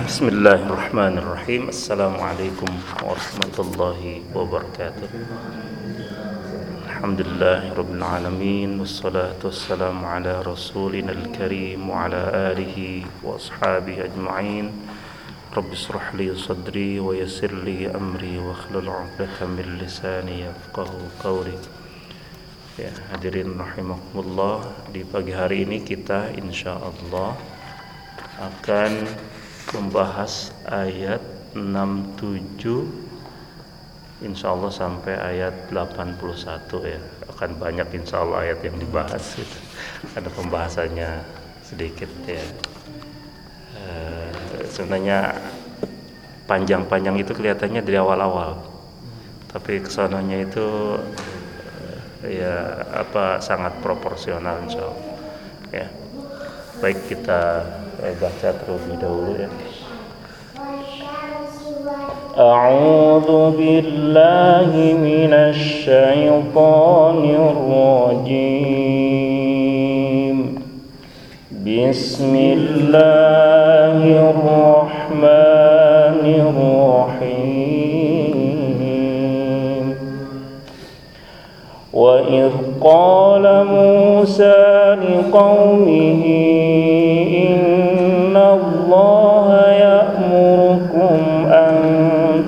Baik, Bismillahirrahmanirrahim. Assalamualaikum warahmatullahi wabarakatuh. Alhamdulillah Rabbil Alamin Wassalatu wassalamu ala Rasulina al-Karim Wa ala alihi wa ashabihi ajma'in Rabbi israh li sadri wa yassir li amri Wa akhlul 'uqdatam min lisani yafqahu qawli Ya, hadirin rahimakumullah Di pagi hari ini kita insyaallah akan membahas ayat 67 Insya Allah sampai ayat 81 ya. Akan banyak Insya Allah ayat yang dibahas gitu. ada pembahasannya sedikit ya. E, sebenarnya panjang-panjang itu kelihatannya dari awal-awal. Tapi ke sananya itu ya apa sangat proporsional Insya Allah ya. Baik kita baca terlebih dahulu ya أعوذ بالله من الشيطان الرجيم. بسم الله الرحمن الرحيم. وإذ قال موسى لقومه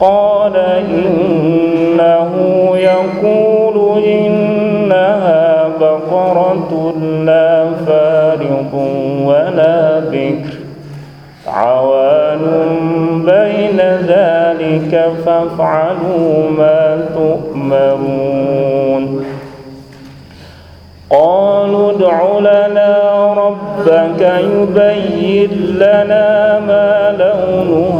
قال إنه يقول إنها بقرة لا فارض ولا بكر. عوان بين ذلك فافعلوا ما تؤمرون. قالوا ادع لنا ربك يبين لنا ما لونها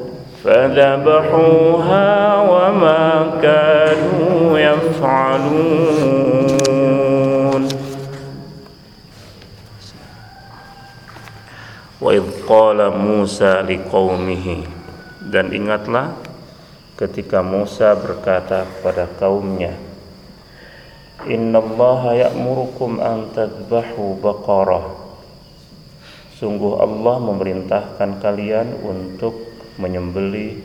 فذبحوها وما كانوا يفعلون وإذ قال موسى لقومه dan ingatlah ketika Musa berkata kepada kaumnya Innallaha ya'murukum an tadbahu baqarah Sungguh Allah memerintahkan kalian untuk menyembeli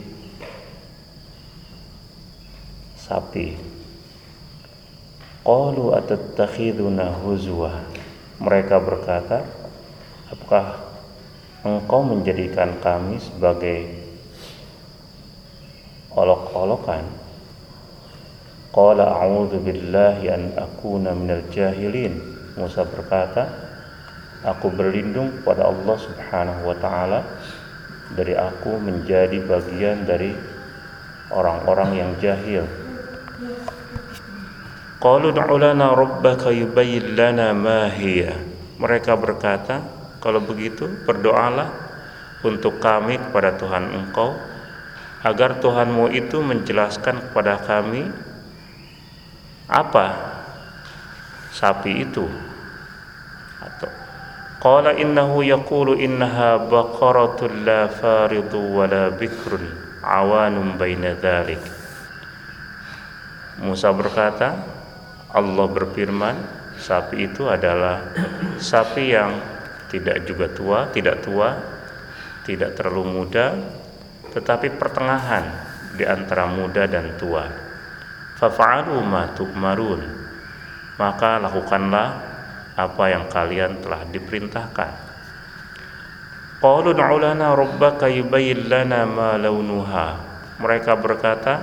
sapi. Qalu atattakhiduna huzwa. Mereka berkata Apakah engkau menjadikan kami sebagai olok-olokan? Qala a'udzu billahi an akuna minal jahilin. Musa berkata aku berlindung kepada Allah Subhanahu wa taala dari aku menjadi bagian dari orang-orang yang jahil. Qalu ud'u lana rabbaka yubayyin lana ma mereka berkata kalau begitu berdoalah untuk kami kepada Tuhan engkau agar Tuhanmu itu menjelaskan kepada kami apa sapi itu qala innahu yaqulu innaha baqaratun la faridu wa la bikrun awanum baina dhalik Musa berkata Allah berfirman sapi itu adalah sapi yang tidak juga tua, tidak tua, tidak terlalu muda, tetapi pertengahan di antara muda dan tua. Fafa'alu ma tu'marun. Maka lakukanlah apa yang kalian telah diperintahkan. Qalu na'ulana rabbaka yubayyin lana ma launuha. Mereka berkata,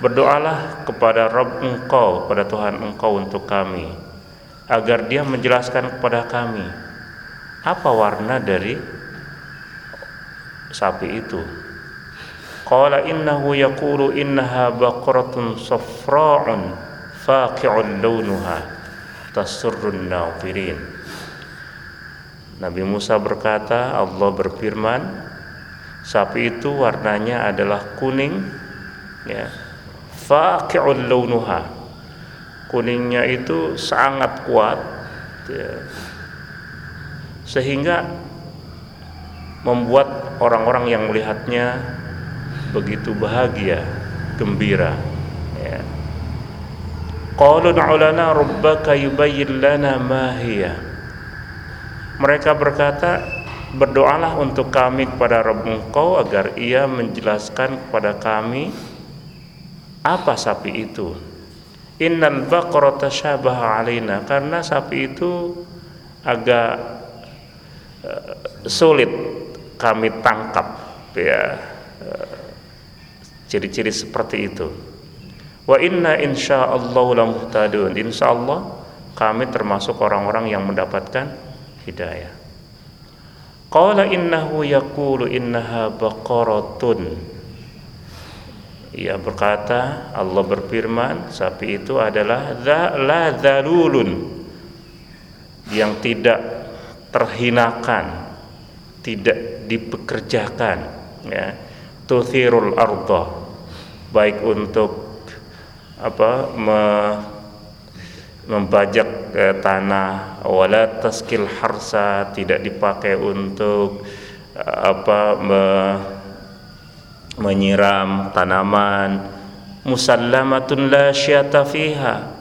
berdoalah kepada Rabb engkau, kepada Tuhan engkau untuk kami, agar dia menjelaskan kepada kami apa warna dari sapi itu Qala innahu yaqulu innaha baqaratun safra'un faqi'un launuha tasurrun nafirin Nabi Musa berkata Allah berfirman sapi itu warnanya adalah kuning ya faqi'un launuha kuningnya itu sangat kuat ya, sehingga membuat orang-orang yang melihatnya begitu bahagia, gembira. Mereka berkata, berdoalah untuk kami kepada Rabb engkau agar ia menjelaskan kepada kami apa sapi itu. Innal baqara tashabaha alaina karena sapi itu agak uh, sulit kami tangkap ya. Uh, ciri-ciri seperti itu wa inna insyaallah lamuhtadun. Insyaallah kami termasuk orang-orang yang mendapatkan hidayah. Qala innahu yaqulu innaha baqaratun. Ia berkata Allah berfirman sapi itu adalah la dzalulun yang tidak terhinakan tidak dipekerjakan ya. Tuthirul ardah baik untuk apa me, membajak eh, tanah. Wala taskil harsa tidak dipakai untuk eh, apa me, menyiram tanaman. Musallamatun la syata fiha.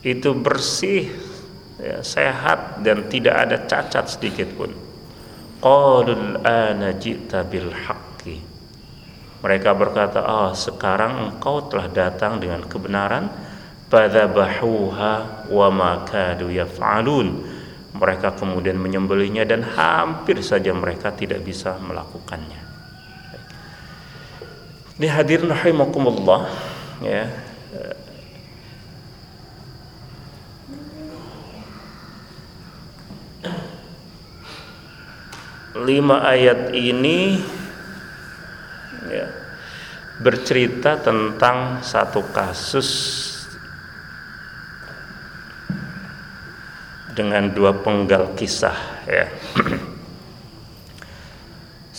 Itu bersih ya, sehat dan tidak ada cacat sedikit pun. Qalul ana jita bil haqq mereka berkata, "Ah, oh, sekarang engkau telah datang dengan kebenaran." Fadzabahuha wa ma kadu yaf'alun. Mereka kemudian menyembelihnya dan hampir saja mereka tidak bisa melakukannya. Ini hadirin rahimakumullah ya. Lima ayat ini ya, bercerita tentang satu kasus dengan dua penggal kisah ya.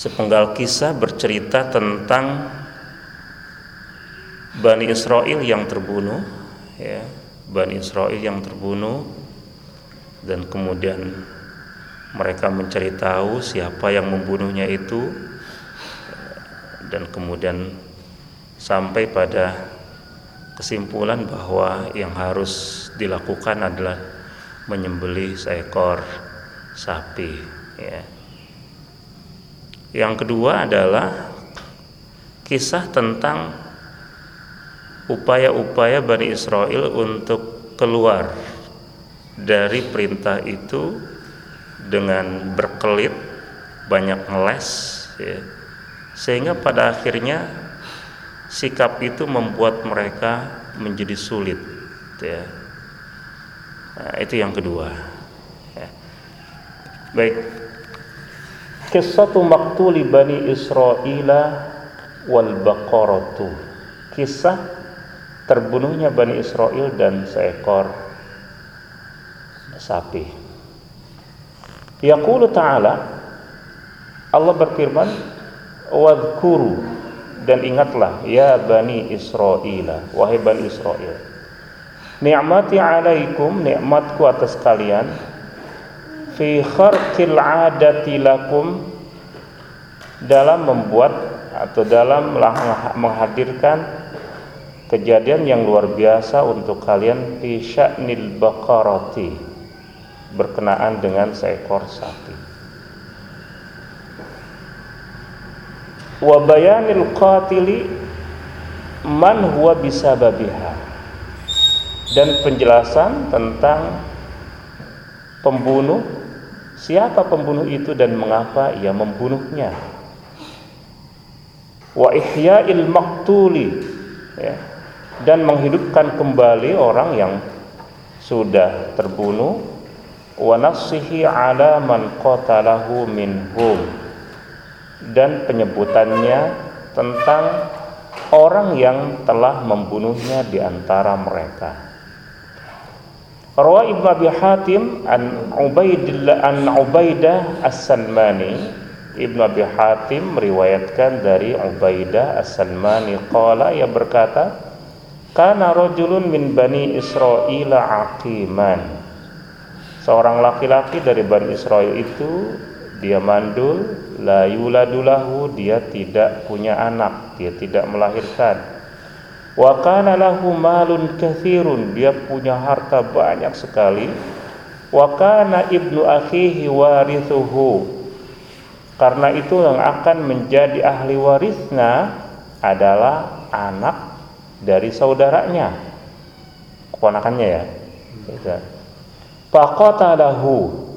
Sepenggal kisah bercerita tentang Bani Israel yang terbunuh ya, Bani Israel yang terbunuh dan kemudian mereka mencari tahu siapa yang membunuhnya itu dan kemudian sampai pada kesimpulan bahwa yang harus dilakukan adalah menyembelih seekor sapi ya. Yang kedua adalah kisah tentang upaya-upaya Bani Israel untuk keluar dari perintah itu dengan berkelit banyak ngeles ya sehingga pada akhirnya sikap itu membuat mereka menjadi sulit ya. Nah, itu yang kedua ya. baik kisah maktuli bani Israila wal baqaratu kisah terbunuhnya bani Israel dan seekor sapi yaqulu ta'ala Allah berfirman wadhkuru dan ingatlah ya bani Israel wahai bani Israel Ni'mati alaikum nikmatku atas kalian fi kharqil adati lakum dalam membuat atau dalam menghadirkan kejadian yang luar biasa untuk kalian fi sya'nil baqarati berkenaan dengan seekor sapi. Wa bayanil qatili man huwa bisababiha. Dan penjelasan tentang pembunuh siapa pembunuh itu dan mengapa ia membunuhnya. Wa ihya'il maqtuli ya, dan menghidupkan kembali orang yang sudah terbunuh. Wa nafsihi ala man qatalahu minhum dan penyebutannya tentang orang yang telah membunuhnya di antara mereka. Rawa Ibnu Abi Hatim an Ubaidillah an Ubaidah As-Salmani Ibnu Abi Hatim meriwayatkan dari Ubaidah As-Salmani. Qala ia berkata kana rajulun min bani Israil aqiman. Seorang laki-laki dari Bani Israel itu dia mandul la yuladulahu dia tidak punya anak dia tidak melahirkan Wa kana lahu malun kathirun, dia punya harta banyak sekali. Wa kana ibnu akhihi warithuhu. Karena itu yang akan menjadi ahli warisnya adalah anak dari saudaranya. Keponakannya ya. Faqatalahu.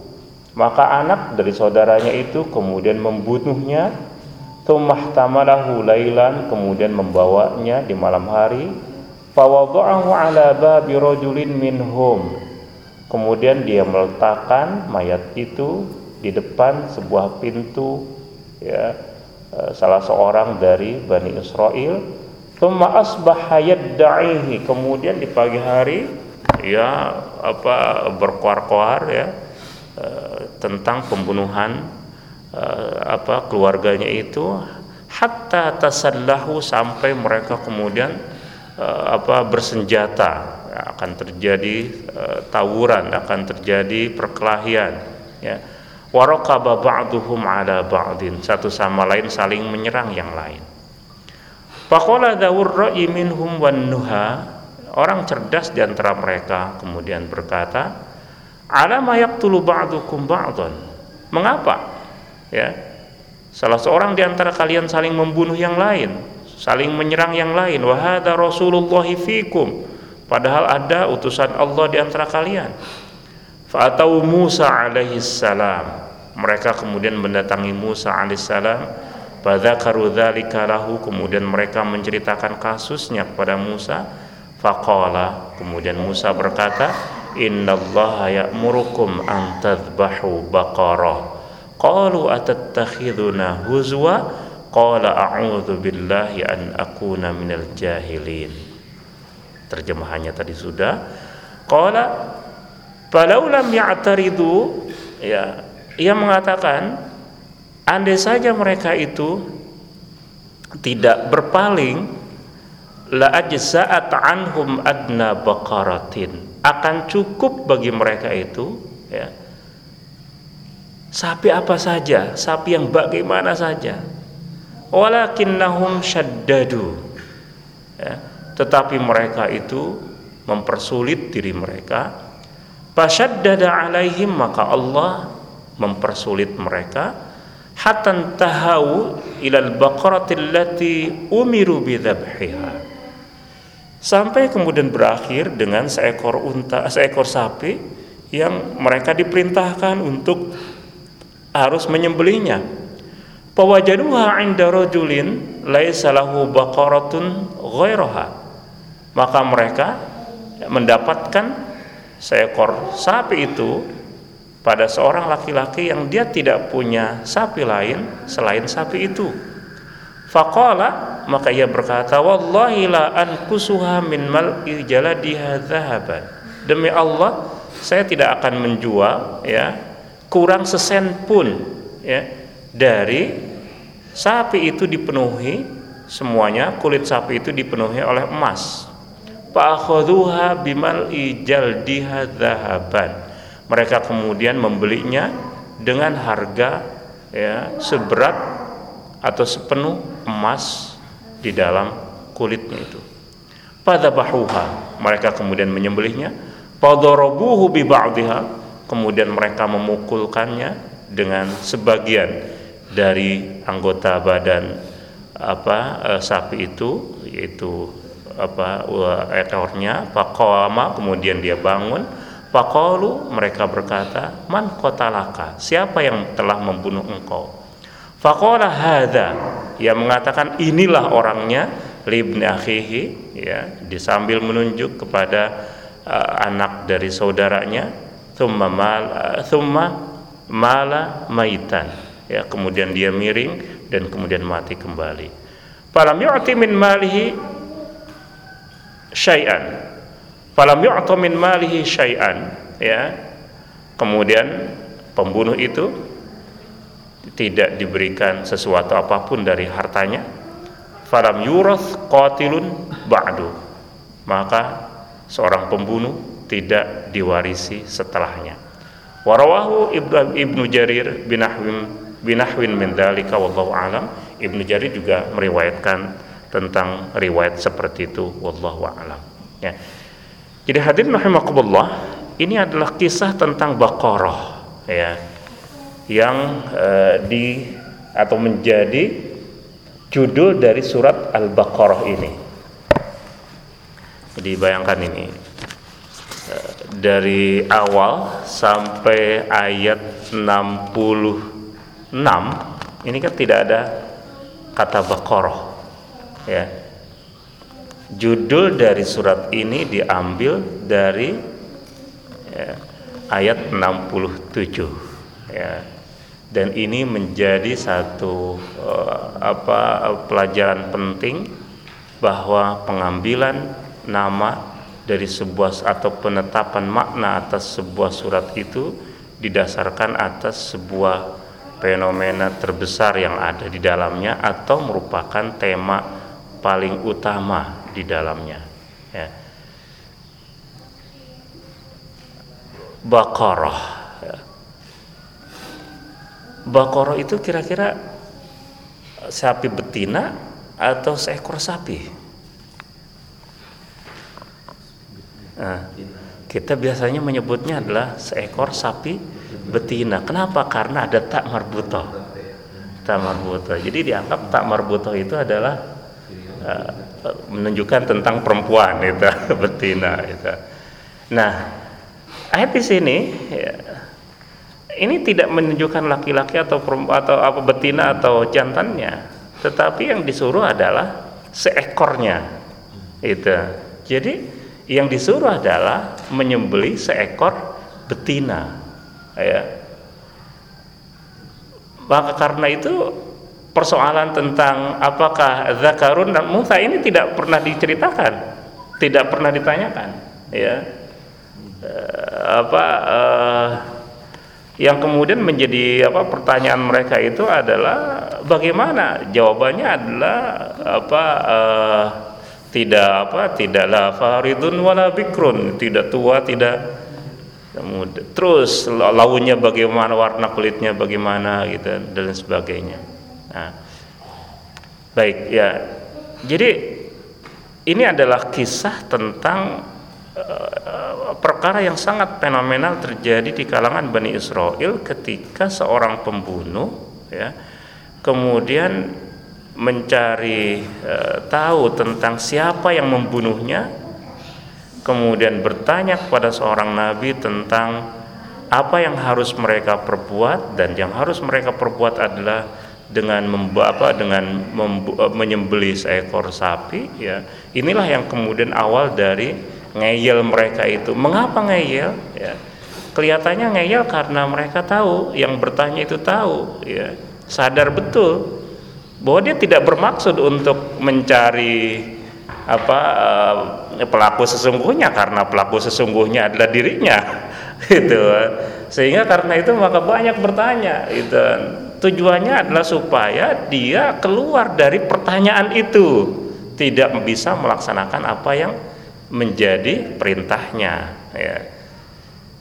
Maka anak dari saudaranya itu kemudian membunuhnya Tummahtamalahu lailan kemudian membawanya di malam hari. Minhum. Kemudian dia meletakkan mayat itu di depan sebuah pintu ya e, salah seorang dari Bani Israel. Thumma asbaha kemudian di pagi hari ya apa berkoar-koar ya e, tentang pembunuhan uh, apa keluarganya itu hatta tasallahu sampai mereka kemudian uh, apa bersenjata. Akan terjadi uh, tawuran akan terjadi perkelahian ya. Waraqaba ba'duhum ala ba'din. Satu sama lain saling menyerang yang lain. Faqala dzawur ra'i minhum wan nuha. Orang cerdas di antara mereka kemudian berkata ala ma yaqtulu ba'dukum ba'dhan mengapa? Ya. Salah seorang di antara kalian saling membunuh yang lain saling menyerang yang lain. Wahada Rasulullah fikum. Padahal ada utusan Allah di antara kalian. Fa'atau Musa alaihi salam. Mereka kemudian mendatangi Musa alaihi salam. Fadzakaru dzalika lahu. Kemudian mereka menceritakan kasusnya kepada Musa. Faqala kemudian Musa berkata innallaha ya'murukum an tadhbahu baqarah Qalu atattakhiduna huzwa Qala a'udzu billahi an akuna minal jahilin. Terjemahannya tadi sudah. Qala falau lam ya'taridu ya ia mengatakan andai saja mereka itu tidak berpaling la ajza'at anhum adna baqaratin akan cukup bagi mereka itu ya sapi apa saja, sapi yang bagaimana saja. Walakinnahum syaddadu. Ya, tetapi mereka itu mempersulit diri mereka. Fasyaddada alaihim maka Allah mempersulit mereka hatta tahawu ilal baqaratil lati umiru bidzabhiha. Sampai kemudian berakhir dengan seekor unta, seekor sapi yang mereka diperintahkan untuk harus menyembelihnya. Fawajaduha 'inda rajulin laisa lahu baqaratun ghairaha. Maka mereka mendapatkan seekor sapi itu pada seorang laki-laki yang dia tidak punya sapi lain selain sapi itu. Faqala maka ia berkata wallahi la ankusuha min mal'i jaladiha dhahaban. Demi Allah saya tidak akan menjual ya kurang sesen pun ya dari sapi itu dipenuhi semuanya kulit sapi itu dipenuhi oleh emas fa'akhadhuha bimal ijaldiha dzahaban mereka kemudian membelinya dengan harga ya seberat atau sepenuh emas di dalam kulitnya itu. Pada bahuha mereka kemudian menyembelihnya. Padarabuhu bi ba'dihha. Kemudian mereka memukulkannya dengan sebagian dari anggota badan apa e, sapi itu yaitu apa ekornya. Faqama. Kemudian dia bangun. Faqalu. Mereka berkata man qatalaka? Siapa yang telah membunuh engkau faqala hadza yang mengatakan inilah orangnya libni akhihi ya disambil menunjuk kepada uh, anak dari saudaranya. Thumma mal uh, thumma mala maitan. Ya kemudian dia miring dan kemudian mati kembali. Falam yu'ti min malihi syai'an. Falam yu'ta min malihi syai'an. Ya kemudian pembunuh itu tidak diberikan sesuatu apa pun dari hartanya falam yurath qatilun ba'du. Maka seorang pembunuh tidak diwarisi setelahnya. Warawahu ibnu, ibnu jarir binahwin binahwin min dzalika wallahu alam. Ibnu jarir juga meriwayatkan tentang riwayat seperti itu wallahu alam. Ya. Jadi hadirin rahimakumullah ini adalah kisah tentang Baqarah ya yang uh, di atau menjadi judul dari surat Al-Baqarah ini. Jadi bayangkan ini uh, dari awal sampai ayat 66 ini kan tidak ada kata Baqarah ya. Judul dari surat ini diambil dari ya, ayat 67 ya dan ini menjadi satu uh, apa pelajaran penting bahwa pengambilan nama dari sebuah atau penetapan makna atas sebuah surat itu didasarkan atas sebuah fenomena terbesar yang ada di dalamnya atau merupakan tema paling utama di dalamnya ya. Baqarah Bakoro itu kira-kira sapi betina atau seekor sapi? Nah, kita biasanya menyebutnya adalah seekor sapi betina. Kenapa? Karena ada tak marbuto. Tak marbuto. Jadi dianggap tak marbuto itu adalah uh, menunjukkan tentang perempuan itu betina itu. Nah, ayat di sini ya, ini tidak menunjukkan laki-laki atau atau apa betina atau jantannya, tetapi yang disuruh adalah seekornya. Itu. Jadi yang disuruh adalah menyembeli seekor betina. Ya. Maka karena itu persoalan tentang apakah zakarun dan musa ini tidak pernah diceritakan, tidak pernah ditanyakan, ya. Uh, apa uh, yang kemudian menjadi apa pertanyaan mereka itu adalah bagaimana? Jawabannya adalah apa uh, tidak apa tidaklah faridun wala bikrun tidak tua tidak muda. Terus launya bagaimana warna kulitnya bagaimana gitu dan sebagainya. Nah, baik ya. Jadi ini adalah kisah tentang perkara yang sangat fenomenal terjadi di kalangan Bani Israel ketika seorang pembunuh ya kemudian mencari e, tahu tentang siapa yang membunuhnya kemudian bertanya kepada seorang nabi tentang apa yang harus mereka perbuat dan yang harus mereka perbuat adalah dengan apa dengan eh, menyembelih seekor sapi ya. Inilah yang kemudian awal dari ngeyel mereka itu. Mengapa ngeyel? Ya. Kelihatannya ngeyel karena mereka tahu, yang bertanya itu tahu, ya. Sadar betul bahwa dia tidak bermaksud untuk mencari apa uh, pelaku sesungguhnya karena pelaku sesungguhnya adalah dirinya itu sehingga karena itu maka banyak bertanya itu tujuannya adalah supaya dia keluar dari pertanyaan itu tidak bisa melaksanakan apa yang menjadi perintahnya ya.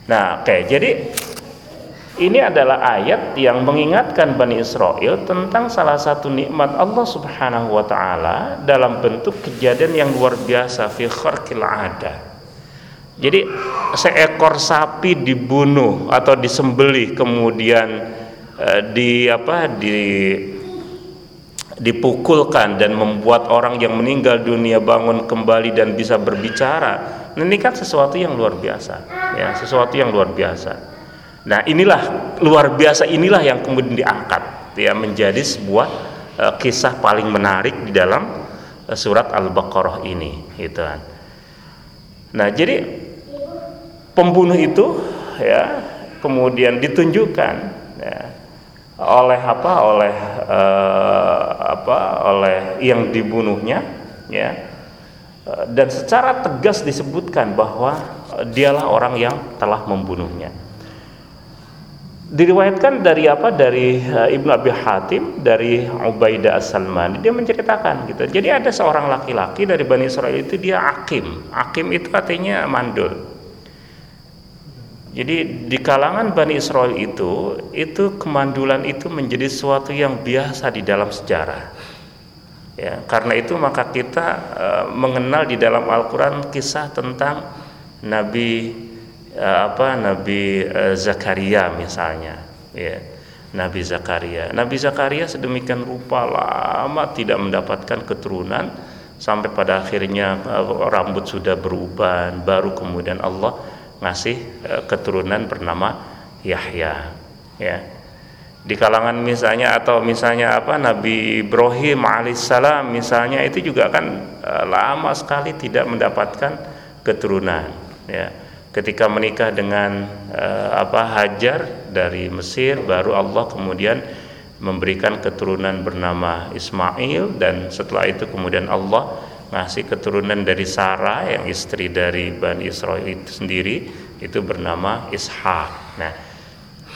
Nah, oke, okay, jadi ini adalah ayat yang mengingatkan Bani Israel tentang salah satu nikmat Allah Subhanahu wa taala dalam bentuk kejadian yang luar biasa fi kharqil ada. Jadi seekor sapi dibunuh atau disembelih kemudian eh, di apa di dipukulkan dan membuat orang yang meninggal dunia bangun kembali dan bisa berbicara. Ini kan sesuatu yang luar biasa, ya, sesuatu yang luar biasa. Nah, inilah luar biasa inilah yang kemudian diangkat ya menjadi sebuah uh, kisah paling menarik di dalam uh, surat Al-Baqarah ini, gitu kan. Nah, jadi pembunuh itu ya kemudian ditunjukkan oleh apa? Oleh uh, apa? Oleh yang dibunuhnya ya. Dan secara tegas disebutkan bahwa dialah orang yang telah membunuhnya. Diriwayatkan dari apa? Dari uh, Ibnu Abi Hatim dari Ubaidah As-Salmani dia menceritakan gitu. Jadi ada seorang laki-laki dari Bani Israel itu dia akim akim itu artinya mandul jadi di kalangan Bani Israel itu, itu kemandulan itu menjadi sesuatu yang biasa di dalam sejarah. Ya, karena itu maka kita e, mengenal di dalam Al-Qur'an kisah tentang Nabi e, apa Nabi e, Zakaria misalnya, ya. Nabi Zakaria. Nabi Zakaria sedemikian rupa lama tidak mendapatkan keturunan sampai pada akhirnya e, rambut sudah berubah, baru kemudian Allah ngasih uh, keturunan bernama Yahya ya. Di kalangan misalnya atau misalnya apa Nabi Ibrahim alaihissalam misalnya itu juga kan uh, lama sekali tidak mendapatkan keturunan ya. Ketika menikah dengan uh, apa Hajar dari Mesir baru Allah kemudian memberikan keturunan bernama Ismail dan setelah itu kemudian Allah ngasih keturunan dari Sarah yang istri dari Bani Israel itu sendiri itu bernama Ishak. Nah,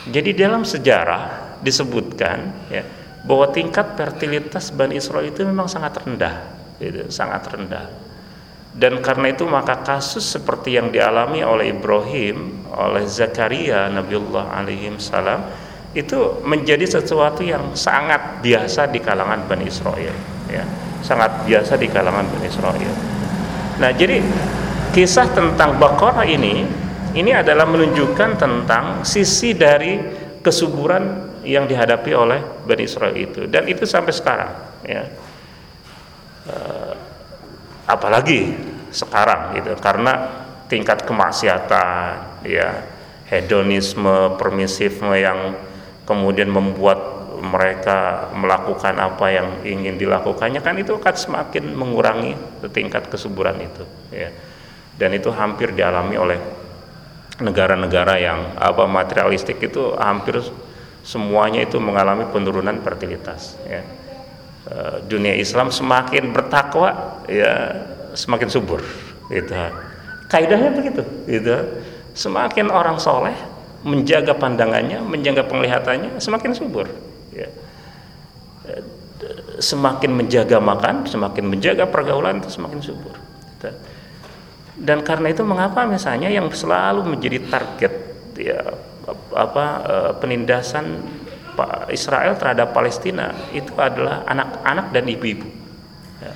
jadi dalam sejarah disebutkan ya bahwa tingkat fertilitas Bani Israel itu memang sangat rendah, gitu, sangat rendah. Dan karena itu maka kasus seperti yang dialami oleh Ibrahim, oleh Zakaria, Nabiullah alaihi salam itu menjadi sesuatu yang sangat biasa di kalangan Bani Israel, ya sangat biasa di kalangan Bani Israel. Nah, jadi kisah tentang Baqarah ini ini adalah menunjukkan tentang sisi dari kesuburan yang dihadapi oleh Bani Israel itu dan itu sampai sekarang ya. Uh, apalagi sekarang gitu karena tingkat kemaksiatan ya hedonisme permisifme yang kemudian membuat mereka melakukan apa yang ingin dilakukannya kan itu akan semakin mengurangi tingkat kesuburan itu ya. Dan itu hampir dialami oleh negara-negara yang apa materialistik itu hampir semuanya itu mengalami penurunan fertilitas ya. E, dunia Islam semakin bertakwa ya semakin subur gitu. Kaidahnya begitu gitu. Semakin orang soleh menjaga pandangannya menjaga penglihatannya semakin subur ya. semakin menjaga makan semakin menjaga pergaulan semakin subur. Dan karena itu mengapa misalnya yang selalu menjadi target ya apa eh, penindasan Israel terhadap Palestina itu adalah anak-anak dan ibu-ibu. Ya.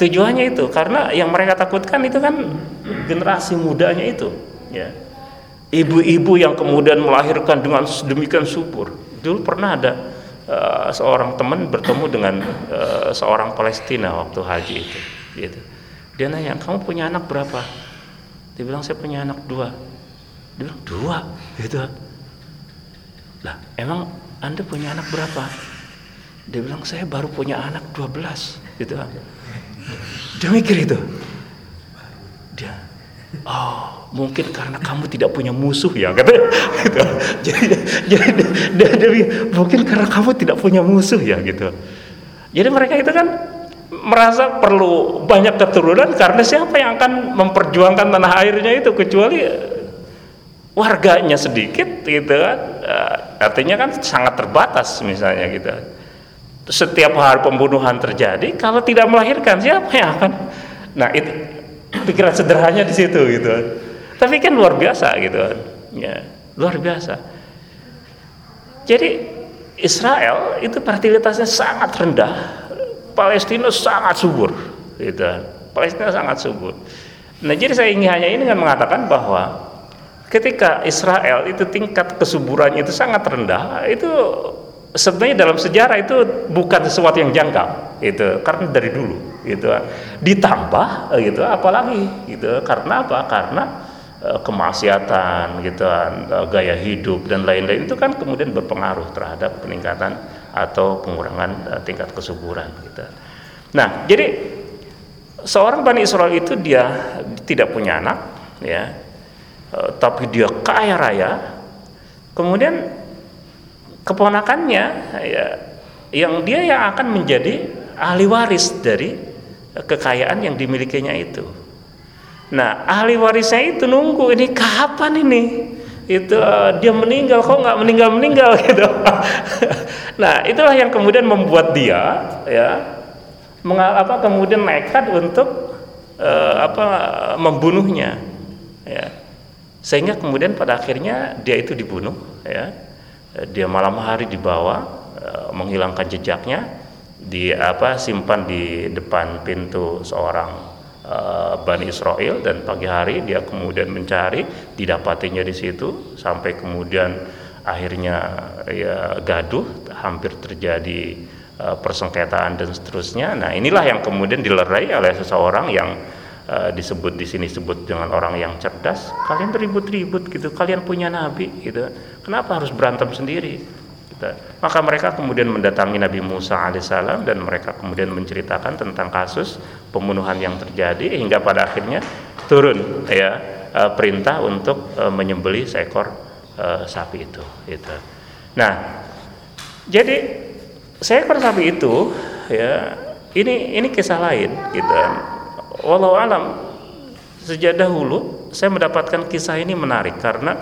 tujuannya itu karena yang mereka takutkan itu kan generasi mudanya itu ya. Ibu-ibu yang kemudian melahirkan dengan sedemikian subur dulu pernah ada uh, seorang teman bertemu dengan uh, seorang Palestina waktu haji itu gitu. Dia nanya kamu punya anak berapa? Dia bilang saya punya anak dua. Dia bilang dua? Gitu. Lah emang anda punya anak berapa? Dia bilang saya baru punya anak dua belas gitu. Dia mikir itu. Dia oh mungkin karena kamu tidak punya musuh ya kata gitu. jadi jadi dia, dia, dia, mungkin karena kamu tidak punya musuh ya gitu. Jadi mereka itu kan merasa perlu banyak keturunan karena siapa yang akan memperjuangkan tanah airnya itu kecuali warganya sedikit gitu kan. Eh, artinya kan sangat terbatas misalnya gitu. Setiap hari pembunuhan terjadi kalau tidak melahirkan siapa yang akan? Nah itu pikiran sederhananya di situ gitu. Tapi kan luar biasa gitu. Ya luar biasa. Jadi Israel itu fertilitasnya sangat rendah Palestina sangat subur gitu. Palestina sangat subur. Nah jadi saya ingin hanya ini dengan mengatakan bahwa ketika Israel itu tingkat kesuburannya itu sangat rendah itu sebenarnya dalam sejarah itu bukan sesuatu yang janggal itu karena dari dulu gitu. Ditambah gitu apalagi gitu. Karena apa? Karena e, kemaksiatan gitu e, gaya hidup dan lain-lain itu kan kemudian berpengaruh terhadap peningkatan atau pengurangan tingkat kesuburan gitu. Nah jadi seorang Bani Israel itu dia tidak punya anak ya. Tapi dia kaya raya. Kemudian keponakannya ya yang dia yang akan menjadi ahli waris dari kekayaan yang dimilikinya itu. Nah, ahli warisnya itu nunggu ini kapan ini? Itu uh, dia meninggal kok nggak meninggal meninggal gitu. nah, itulah yang kemudian membuat dia ya mengapa kemudian nekat untuk uh, apa membunuhnya ya. Sehingga kemudian pada akhirnya dia itu dibunuh ya dia malam hari dibawa eh, menghilangkan jejaknya di apa simpan di depan pintu seorang uh, Bani Israel. Dan pagi hari dia kemudian mencari didapatinya di situ sampai kemudian akhirnya ya gaduh hampir terjadi uh, persengketaan dan seterusnya. Nah inilah yang kemudian dilerai oleh seseorang yang uh, disebut di sini sebut dengan orang yang cerdas kalian ribut-ribut gitu kalian punya nabi gitu kenapa harus berantem sendiri gitu. maka mereka kemudian mendatangi Nabi Musa alaihissalam dan mereka kemudian menceritakan tentang kasus pembunuhan yang terjadi hingga pada akhirnya turun ya uh, perintah untuk uh, menyembeli seekor sapi itu gitu. nah jadi seekor sapi itu ya ini ini kisah lain gitu walau alam. Sejak dahulu saya mendapatkan kisah ini menarik karena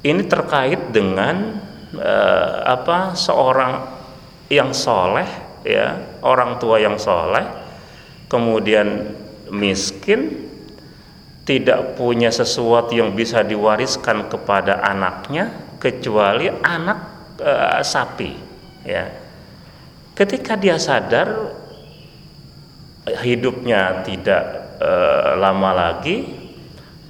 ini terkait dengan uh, apa seorang yang soleh ya orang tua yang soleh kemudian miskin tidak punya sesuatu yang bisa diwariskan kepada anaknya kecuali anak uh, sapi ya. Ketika dia sadar hidupnya tidak e, lama lagi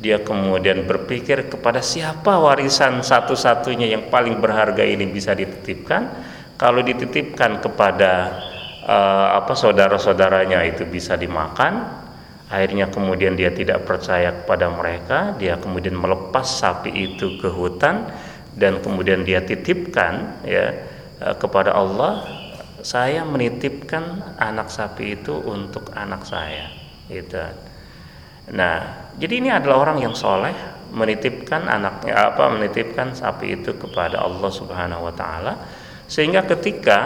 dia kemudian berpikir kepada siapa warisan satu-satunya yang paling berharga ini bisa dititipkan. Kalau dititipkan kepada e, apa saudara-saudaranya itu bisa dimakan. Akhirnya kemudian dia tidak percaya kepada mereka. Dia kemudian melepas sapi itu ke hutan dan kemudian dia titipkan ya e, kepada Allah saya menitipkan anak sapi itu untuk anak saya gitu. Nah jadi ini adalah orang yang soleh menitipkan anaknya apa menitipkan sapi itu kepada Allah Subhanahu Wa Taala sehingga ketika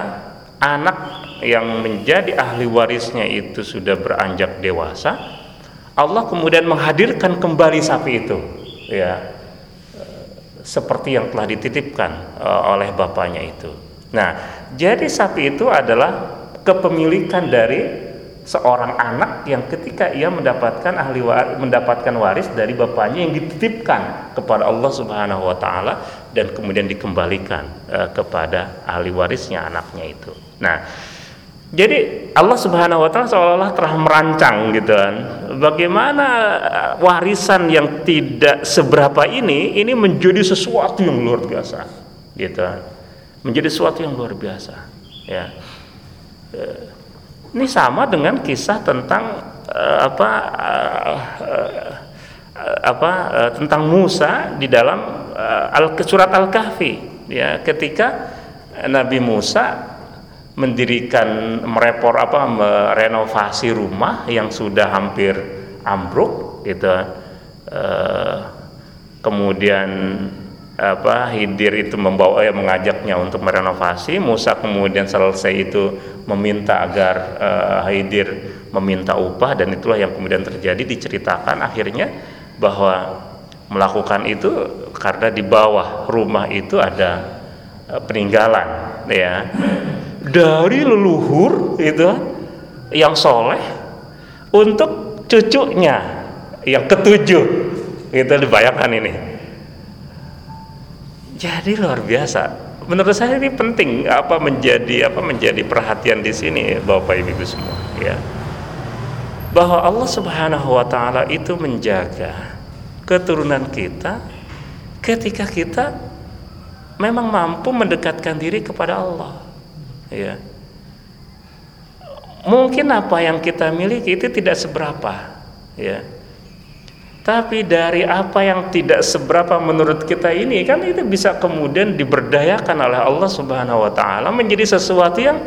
anak yang menjadi ahli warisnya itu sudah beranjak dewasa Allah kemudian menghadirkan kembali sapi itu ya seperti yang telah dititipkan eh, oleh bapaknya itu. Nah, jadi sapi itu adalah kepemilikan dari seorang anak yang ketika ia mendapatkan ahli waris, mendapatkan waris dari bapaknya yang dititipkan kepada Allah Subhanahu wa taala dan kemudian dikembalikan uh, kepada ahli warisnya anaknya itu. Nah, jadi Allah Subhanahu wa taala seolah-olah telah merancang gitu kan. Bagaimana eh, warisan yang tidak seberapa ini ini menjadi sesuatu yang luar biasa gitu kan menjadi sesuatu yang luar biasa ya. Eh, ini sama dengan kisah tentang uh, apa uh, apa tentang Musa di dalam al surat al-kahfi ya. Ketika Nabi Musa mendirikan merepor apa merenovasi rumah yang sudah hampir ambruk gitu kemudian apa Hidir itu membawa ya mengajaknya untuk merenovasi. Musa kemudian selesai itu meminta agar uh, Hidir meminta upah dan itulah yang kemudian terjadi diceritakan akhirnya bahwa melakukan itu karena di bawah rumah itu ada uh, peninggalan ya. Dari leluhur itu yang soleh untuk cucunya yang ketujuh. Itu dibayangkan ini jadi luar biasa. Menurut saya ini penting apa menjadi apa menjadi perhatian di sini Bapak Ibu semua ya. Bahwa Allah Subhanahu wa taala itu menjaga keturunan kita ketika kita memang mampu mendekatkan diri kepada Allah ya. Mungkin apa yang kita miliki itu tidak seberapa ya tapi dari apa yang tidak seberapa menurut kita ini kan itu bisa kemudian diberdayakan oleh Allah Subhanahu wa taala menjadi sesuatu yang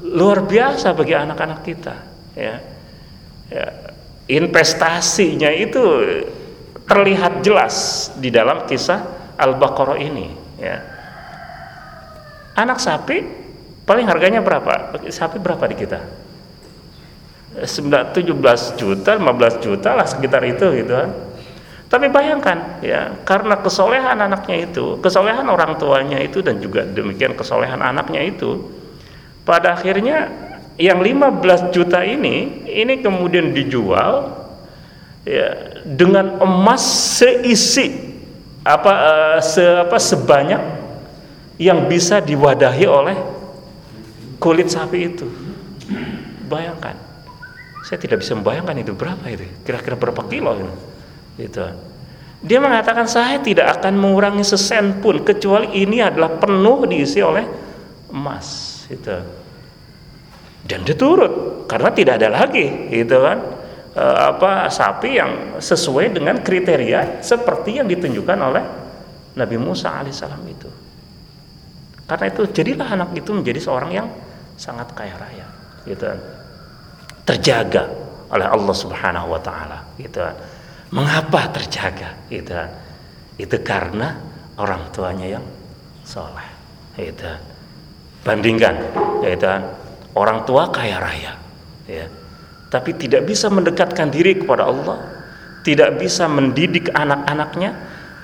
luar biasa bagi anak-anak kita ya. ya. Investasinya itu terlihat jelas di dalam kisah Al-Baqarah ini ya. Anak sapi paling harganya berapa? Sapi berapa di kita? 17 juta, 15 juta lah sekitar itu gitu kan. Tapi bayangkan ya, karena kesolehan anaknya itu, kesolehan orang tuanya itu dan juga demikian kesolehan anaknya itu, pada akhirnya yang 15 juta ini, ini kemudian dijual ya dengan emas seisi apa uh, se apa sebanyak yang bisa diwadahi oleh kulit sapi itu. Bayangkan saya tidak bisa membayangkan itu berapa itu, kira-kira berapa kilo itu. Itu. Dia mengatakan saya tidak akan mengurangi sesen pun kecuali ini adalah penuh diisi oleh emas. Itu. Dan dia turut karena tidak ada lagi, itu kan e, apa sapi yang sesuai dengan kriteria seperti yang ditunjukkan oleh Nabi Musa alaihissalam itu. Karena itu jadilah anak itu menjadi seorang yang sangat kaya raya, gitu terjaga oleh Allah Subhanahu wa taala gitu mengapa terjaga gitu itu karena orang tuanya yang soleh gitu bandingkan gitu orang tua kaya raya ya. Tapi tidak bisa mendekatkan diri kepada Allah tidak bisa mendidik anak-anaknya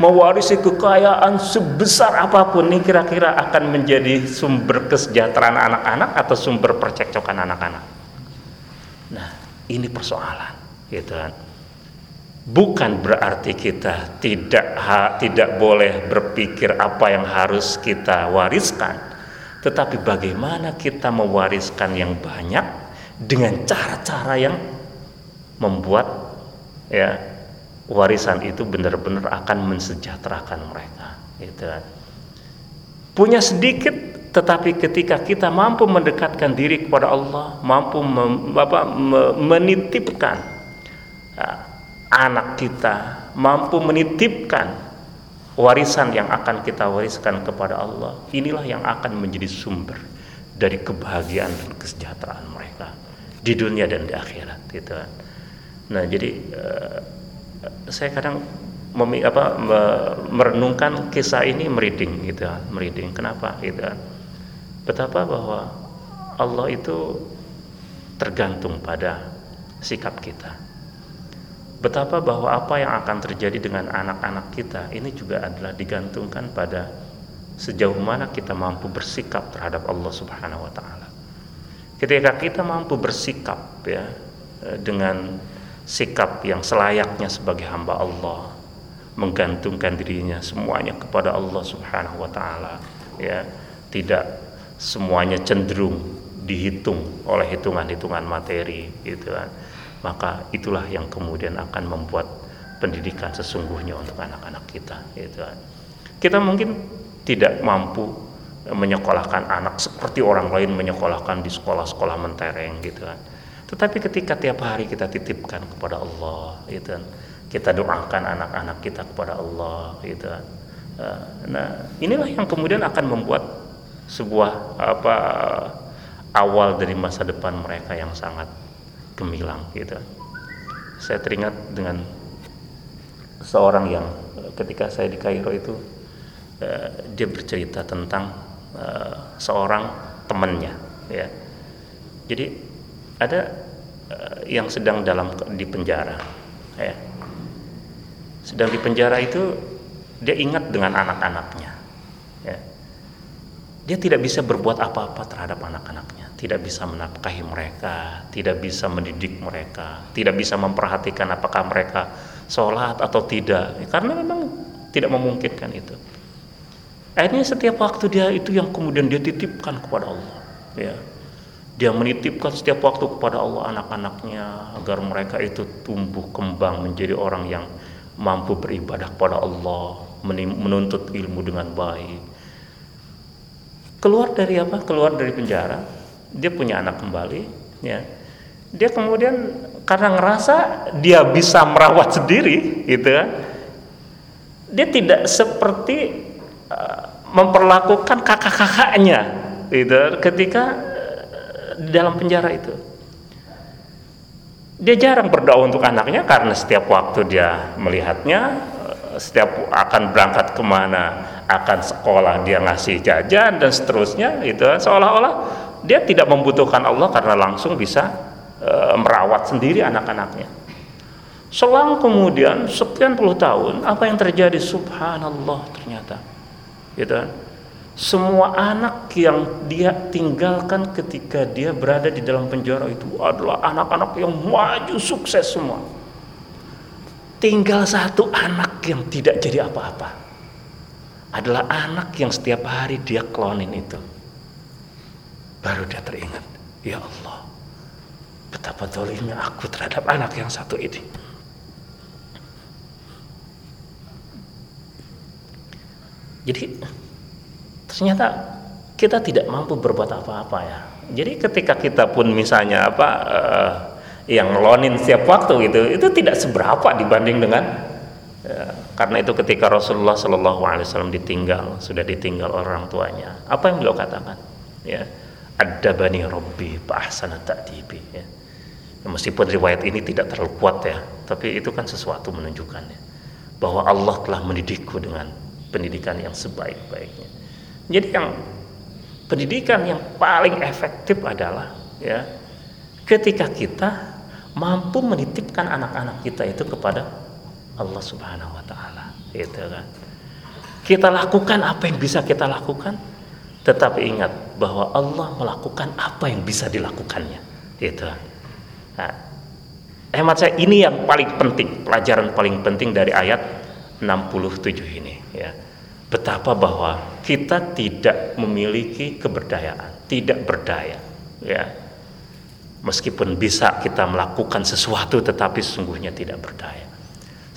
mewarisi kekayaan sebesar apa pun ini kira-kira akan menjadi sumber kesejahteraan anak-anak atau sumber percekcokan anak-anak Nah, ini persoalan, gitu kan. Bukan berarti kita tidak ha, tidak boleh berpikir apa yang harus kita wariskan, tetapi bagaimana kita mewariskan yang banyak dengan cara-cara yang membuat ya warisan itu benar-benar akan mensejahterakan mereka, gitu kan. Punya sedikit tetapi ketika kita mampu mendekatkan diri kepada Allah, mampu mem, apa, menitipkan anak kita, mampu menitipkan warisan yang akan kita wariskan kepada Allah, inilah yang akan menjadi sumber dari kebahagiaan dan kesejahteraan mereka di dunia dan di akhirat. Gitu. Nah, jadi uh, saya kadang memi, apa, merenungkan kisah ini meriding gitu, meriding. Kenapa? Gitu betapa bahwa Allah itu tergantung pada sikap kita. Betapa bahwa apa yang akan terjadi dengan anak-anak kita ini juga adalah digantungkan pada sejauh mana kita mampu bersikap terhadap Allah Subhanahu wa taala. Ketika kita mampu bersikap ya dengan sikap yang selayaknya sebagai hamba Allah, menggantungkan dirinya semuanya kepada Allah Subhanahu wa taala ya, tidak semuanya cenderung dihitung oleh hitungan-hitungan materi gitu kan. Maka itulah yang kemudian akan membuat pendidikan sesungguhnya untuk anak-anak kita gitu kan. Kita mungkin tidak mampu menyekolahkan anak seperti orang lain menyekolahkan di sekolah-sekolah mentereng gitu kan. Tetapi ketika tiap hari kita titipkan kepada Allah gitu kan. Kita doakan anak-anak kita kepada Allah gitu kan. Nah inilah yang kemudian akan membuat sebuah apa awal dari masa depan mereka yang sangat gemilang gitu. Saya teringat dengan seorang yang ketika saya di Kairo itu uh, dia bercerita tentang uh, seorang temannya ya. Jadi ada uh, yang sedang dalam di penjara ya. Sedang di penjara itu dia ingat dengan anak-anaknya dia tidak bisa berbuat apa-apa terhadap anak-anaknya, tidak bisa menafkahi mereka, tidak bisa mendidik mereka, tidak bisa memperhatikan apakah mereka sholat atau tidak, karena memang tidak memungkinkan itu. Akhirnya setiap waktu dia itu yang kemudian dia titipkan kepada Allah, ya. Dia menitipkan setiap waktu kepada Allah anak-anaknya agar mereka itu tumbuh kembang menjadi orang yang mampu beribadah kepada Allah, menuntut ilmu dengan baik, keluar dari apa? Keluar dari penjara. Dia punya anak kembali ya. Dia kemudian karena ngerasa dia bisa merawat sendiri gitu kan dia tidak seperti uh, memperlakukan kakak-kakaknya gitu. Ketika uh, dalam penjara itu. Dia jarang berdoa untuk anaknya karena setiap waktu dia melihatnya uh, setiap akan berangkat ke mana akan sekolah dia ngasih jajan dan seterusnya itu seolah-olah dia tidak membutuhkan Allah karena langsung bisa e, merawat sendiri anak-anaknya. Selang kemudian sekian puluh tahun apa yang terjadi? Subhanallah ternyata. Gitu semua anak yang dia tinggalkan ketika dia berada di dalam penjara itu adalah anak-anak yang maju sukses semua. Tinggal satu anak yang tidak jadi apa-apa adalah anak yang setiap hari dia klonin itu. Baru dia teringat, ya Allah, betapa dolimnya aku terhadap anak yang satu ini. Jadi ternyata kita tidak mampu berbuat apa-apa ya. Jadi ketika kita pun misalnya apa uh, yang ngelonin setiap waktu gitu, itu tidak seberapa dibanding dengan Ya, karena itu ketika Rasulullah Shallallahu Alaihi Wasallam ditinggal, sudah ditinggal orang tuanya, apa yang beliau katakan? Ya, ada bani Robbi bahsana ta'dibi. Ya. ya. Meskipun riwayat ini tidak terlalu kuat ya, tapi itu kan sesuatu menunjukkannya bahwa Allah telah mendidikku dengan pendidikan yang sebaik-baiknya. Jadi yang pendidikan yang paling efektif adalah ya ketika kita mampu menitipkan anak-anak kita itu kepada Allah Subhanahu wa taala. Gitu kan. Kita lakukan apa yang bisa kita lakukan, tetapi ingat bahwa Allah melakukan apa yang bisa dilakukannya. Gitu. Nah, hemat saya ini yang paling penting, pelajaran paling penting dari ayat 67 ini ya. Betapa bahwa kita tidak memiliki keberdayaan, tidak berdaya ya. Meskipun bisa kita melakukan sesuatu tetapi sesungguhnya tidak berdaya.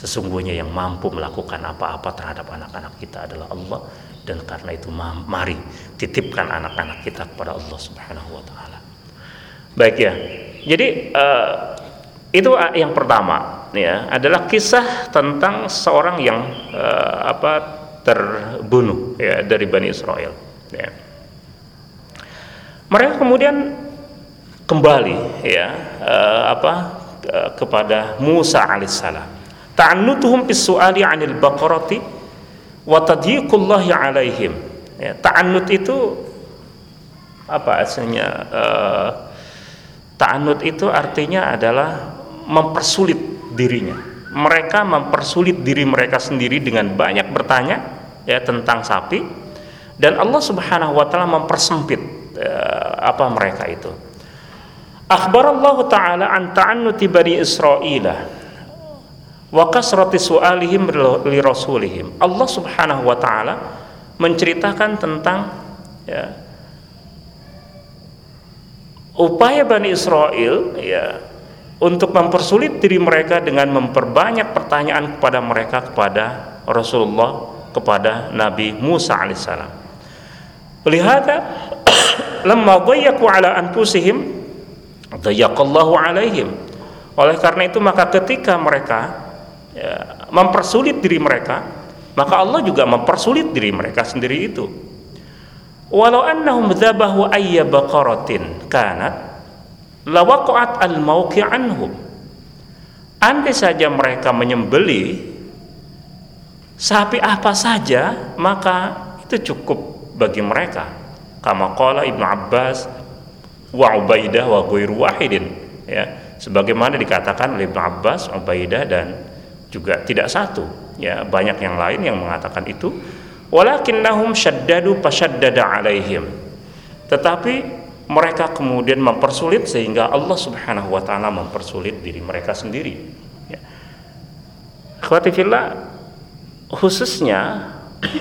Sesungguhnya yang mampu melakukan apa-apa terhadap anak-anak kita adalah Allah dan karena itu mari titipkan anak-anak kita kepada Allah Subhanahu wa taala. Baik ya. Jadi uh, itu yang pertama ya adalah kisah tentang seorang yang uh, apa terbunuh ya dari Bani Israel ya. Mereka kemudian kembali ya uh, apa uh, kepada Musa alaihissalam ta'annutuhum bis su'ali 'anil baqarati wa tadyiqullahi 'alaihim. Ya, ta'annut itu apa aslinya uh, ta'annut itu artinya adalah mempersulit dirinya. Mereka mempersulit diri mereka sendiri dengan banyak bertanya ya tentang sapi. Dan Allah Subhanahu wa taala mempersempit uh, apa mereka itu. Akhbar Allah taala an ta'annuti bani Israil wa kasrati su'alihim li rasulihim. Allah Subhanahu wa taala menceritakan tentang ya, upaya Bani Israel ya untuk mempersulit diri mereka dengan memperbanyak pertanyaan kepada mereka kepada Rasulullah kepada Nabi Musa alaihissalam. Lihada lamma dhayyaku ala anfusihim dhayyaqallahu alaihim. Oleh karena itu maka ketika mereka ya, mempersulit diri mereka maka Allah juga mempersulit diri mereka sendiri itu. Walau annahum dzabahu ayya baqaratin kanat lawaqa'at al anhum. Andai saja mereka menyembeli sapi apa saja maka itu cukup bagi mereka. Kama qala Ibnu Abbas wa Ubaidah wa ghairu wahidin. Ya sebagaimana dikatakan oleh Ibnu Abbas, Ubaidah dan juga tidak satu ya banyak yang lain yang mengatakan itu walakinnahum syaddadu fasyaddada alaihim tetapi mereka kemudian mempersulit sehingga Allah Subhanahu wa taala mempersulit diri mereka sendiri. Ya. khususnya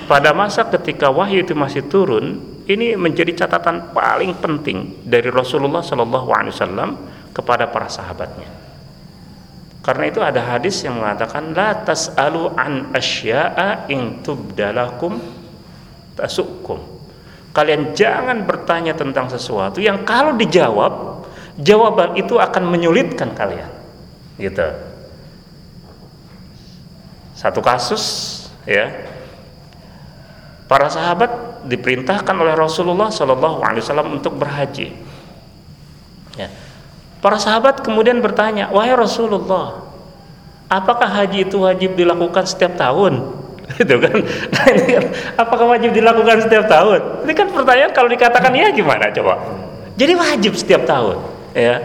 pada masa ketika wahyu itu masih turun, ini menjadi catatan paling penting dari Rasulullah Shallallahu alaihi wasallam kepada para sahabatnya. Karena itu ada hadis yang mengatakan la tas'alu an asya'a in tubdalakum tasukum Kalian jangan bertanya tentang sesuatu yang kalau dijawab, jawaban itu akan menyulitkan kalian. Gitu. Satu kasus ya. Para sahabat diperintahkan oleh Rasulullah Shallallahu alaihi wasallam untuk berhaji. Para sahabat kemudian bertanya, "Wahai Rasulullah, apakah haji itu wajib dilakukan setiap tahun?" itu kan apakah wajib dilakukan setiap tahun? Ini kan pertanyaan kalau dikatakan ya gimana coba? Jadi wajib setiap tahun ya.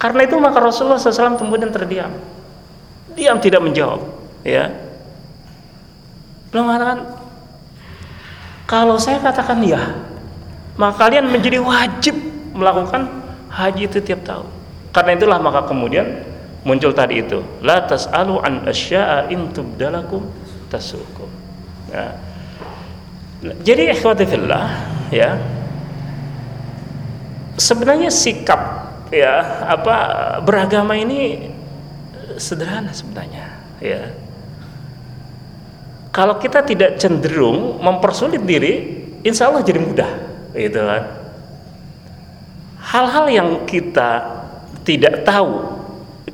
Karena itu maka Rasulullah SAW kemudian terdiam. Diam tidak menjawab ya. Belum mengatakan kalau saya katakan ya maka kalian menjadi wajib melakukan haji itu tiap tahun karena itulah maka kemudian muncul tadi itu la tas'alu an asya'a in tubdalakum tasukum ya. jadi ikhwati fillah ya sebenarnya sikap ya apa beragama ini sederhana sebenarnya ya. Kalau kita tidak cenderung mempersulit diri insya Allah jadi mudah gitu kan. Hal-hal yang kita tidak tahu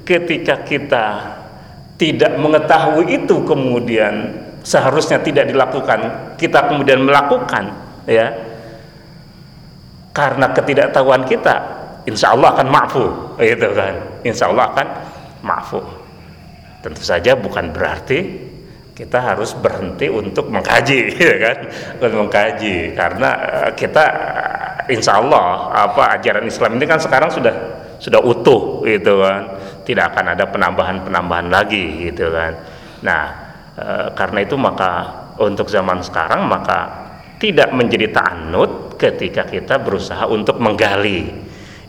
ketika kita tidak mengetahui itu kemudian seharusnya tidak dilakukan kita kemudian melakukan ya. Karena ketidaktahuan kita insya Allah akan maafu itu kan. Insya Allah akan maafu tentu saja bukan berarti kita harus berhenti untuk mengkaji ya kan? Untuk mengkaji. Karena eh, kita eh, insya Allah apa ajaran Islam ini kan sekarang sudah sudah utuh gitu kan tidak akan ada penambahan-penambahan lagi gitu kan. Nah, e, karena itu maka untuk zaman sekarang maka tidak menjadi ta'anut ketika kita berusaha untuk menggali.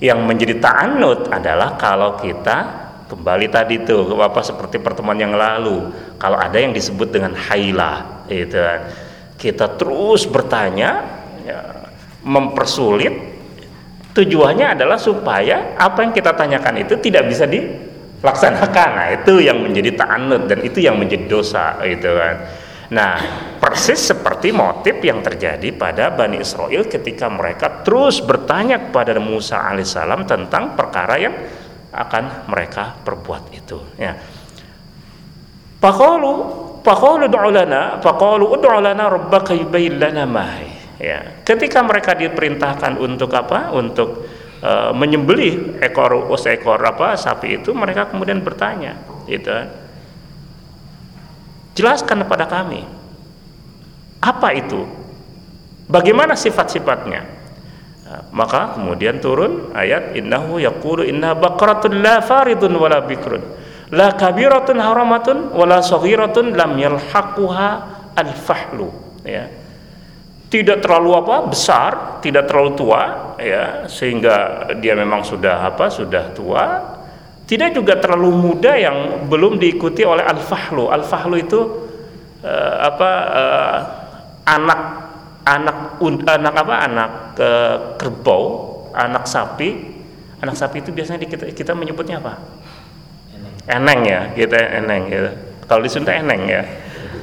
Yang menjadi ta'anut adalah kalau kita kembali tadi itu apa seperti pertemuan yang lalu kalau ada yang disebut dengan haila itu kan. kita terus bertanya ya, mempersulit tujuannya adalah supaya apa yang kita tanyakan itu tidak bisa di laksanakan nah itu yang menjadi ta'anud dan itu yang menjadi dosa gitu kan. Nah persis seperti motif yang terjadi pada Bani Israel ketika mereka terus bertanya kepada Musa alaihissalam tentang perkara yang akan mereka perbuat itu ya. Faqalu faqalu faqalu ud'u lana rabbaka yubayyin lana ya ketika mereka diperintahkan untuk apa? Untuk uh, menyembelih ekor seekor apa sapi itu mereka kemudian bertanya gitu jelaskan kepada kami apa itu? Bagaimana sifat-sifatnya? Uh, maka kemudian turun ayat innahu yaqulu inna baqaratun la faridun wala bikrun la kabiratun haramatun wala saghiratun lam yalhaquha al-fahlu. Ya tidak terlalu apa besar, tidak terlalu tua ya sehingga dia memang sudah apa sudah tua. Tidak juga terlalu muda yang belum diikuti oleh al-fahlu. Al-fahlu itu uh, apa uh, anak anak anak apa anak uh, kerbau anak sapi. Anak sapi itu biasanya kita, kita menyebutnya apa? Eneng, eneng ya kita eneng gitu kalau di Sunda eneng ya.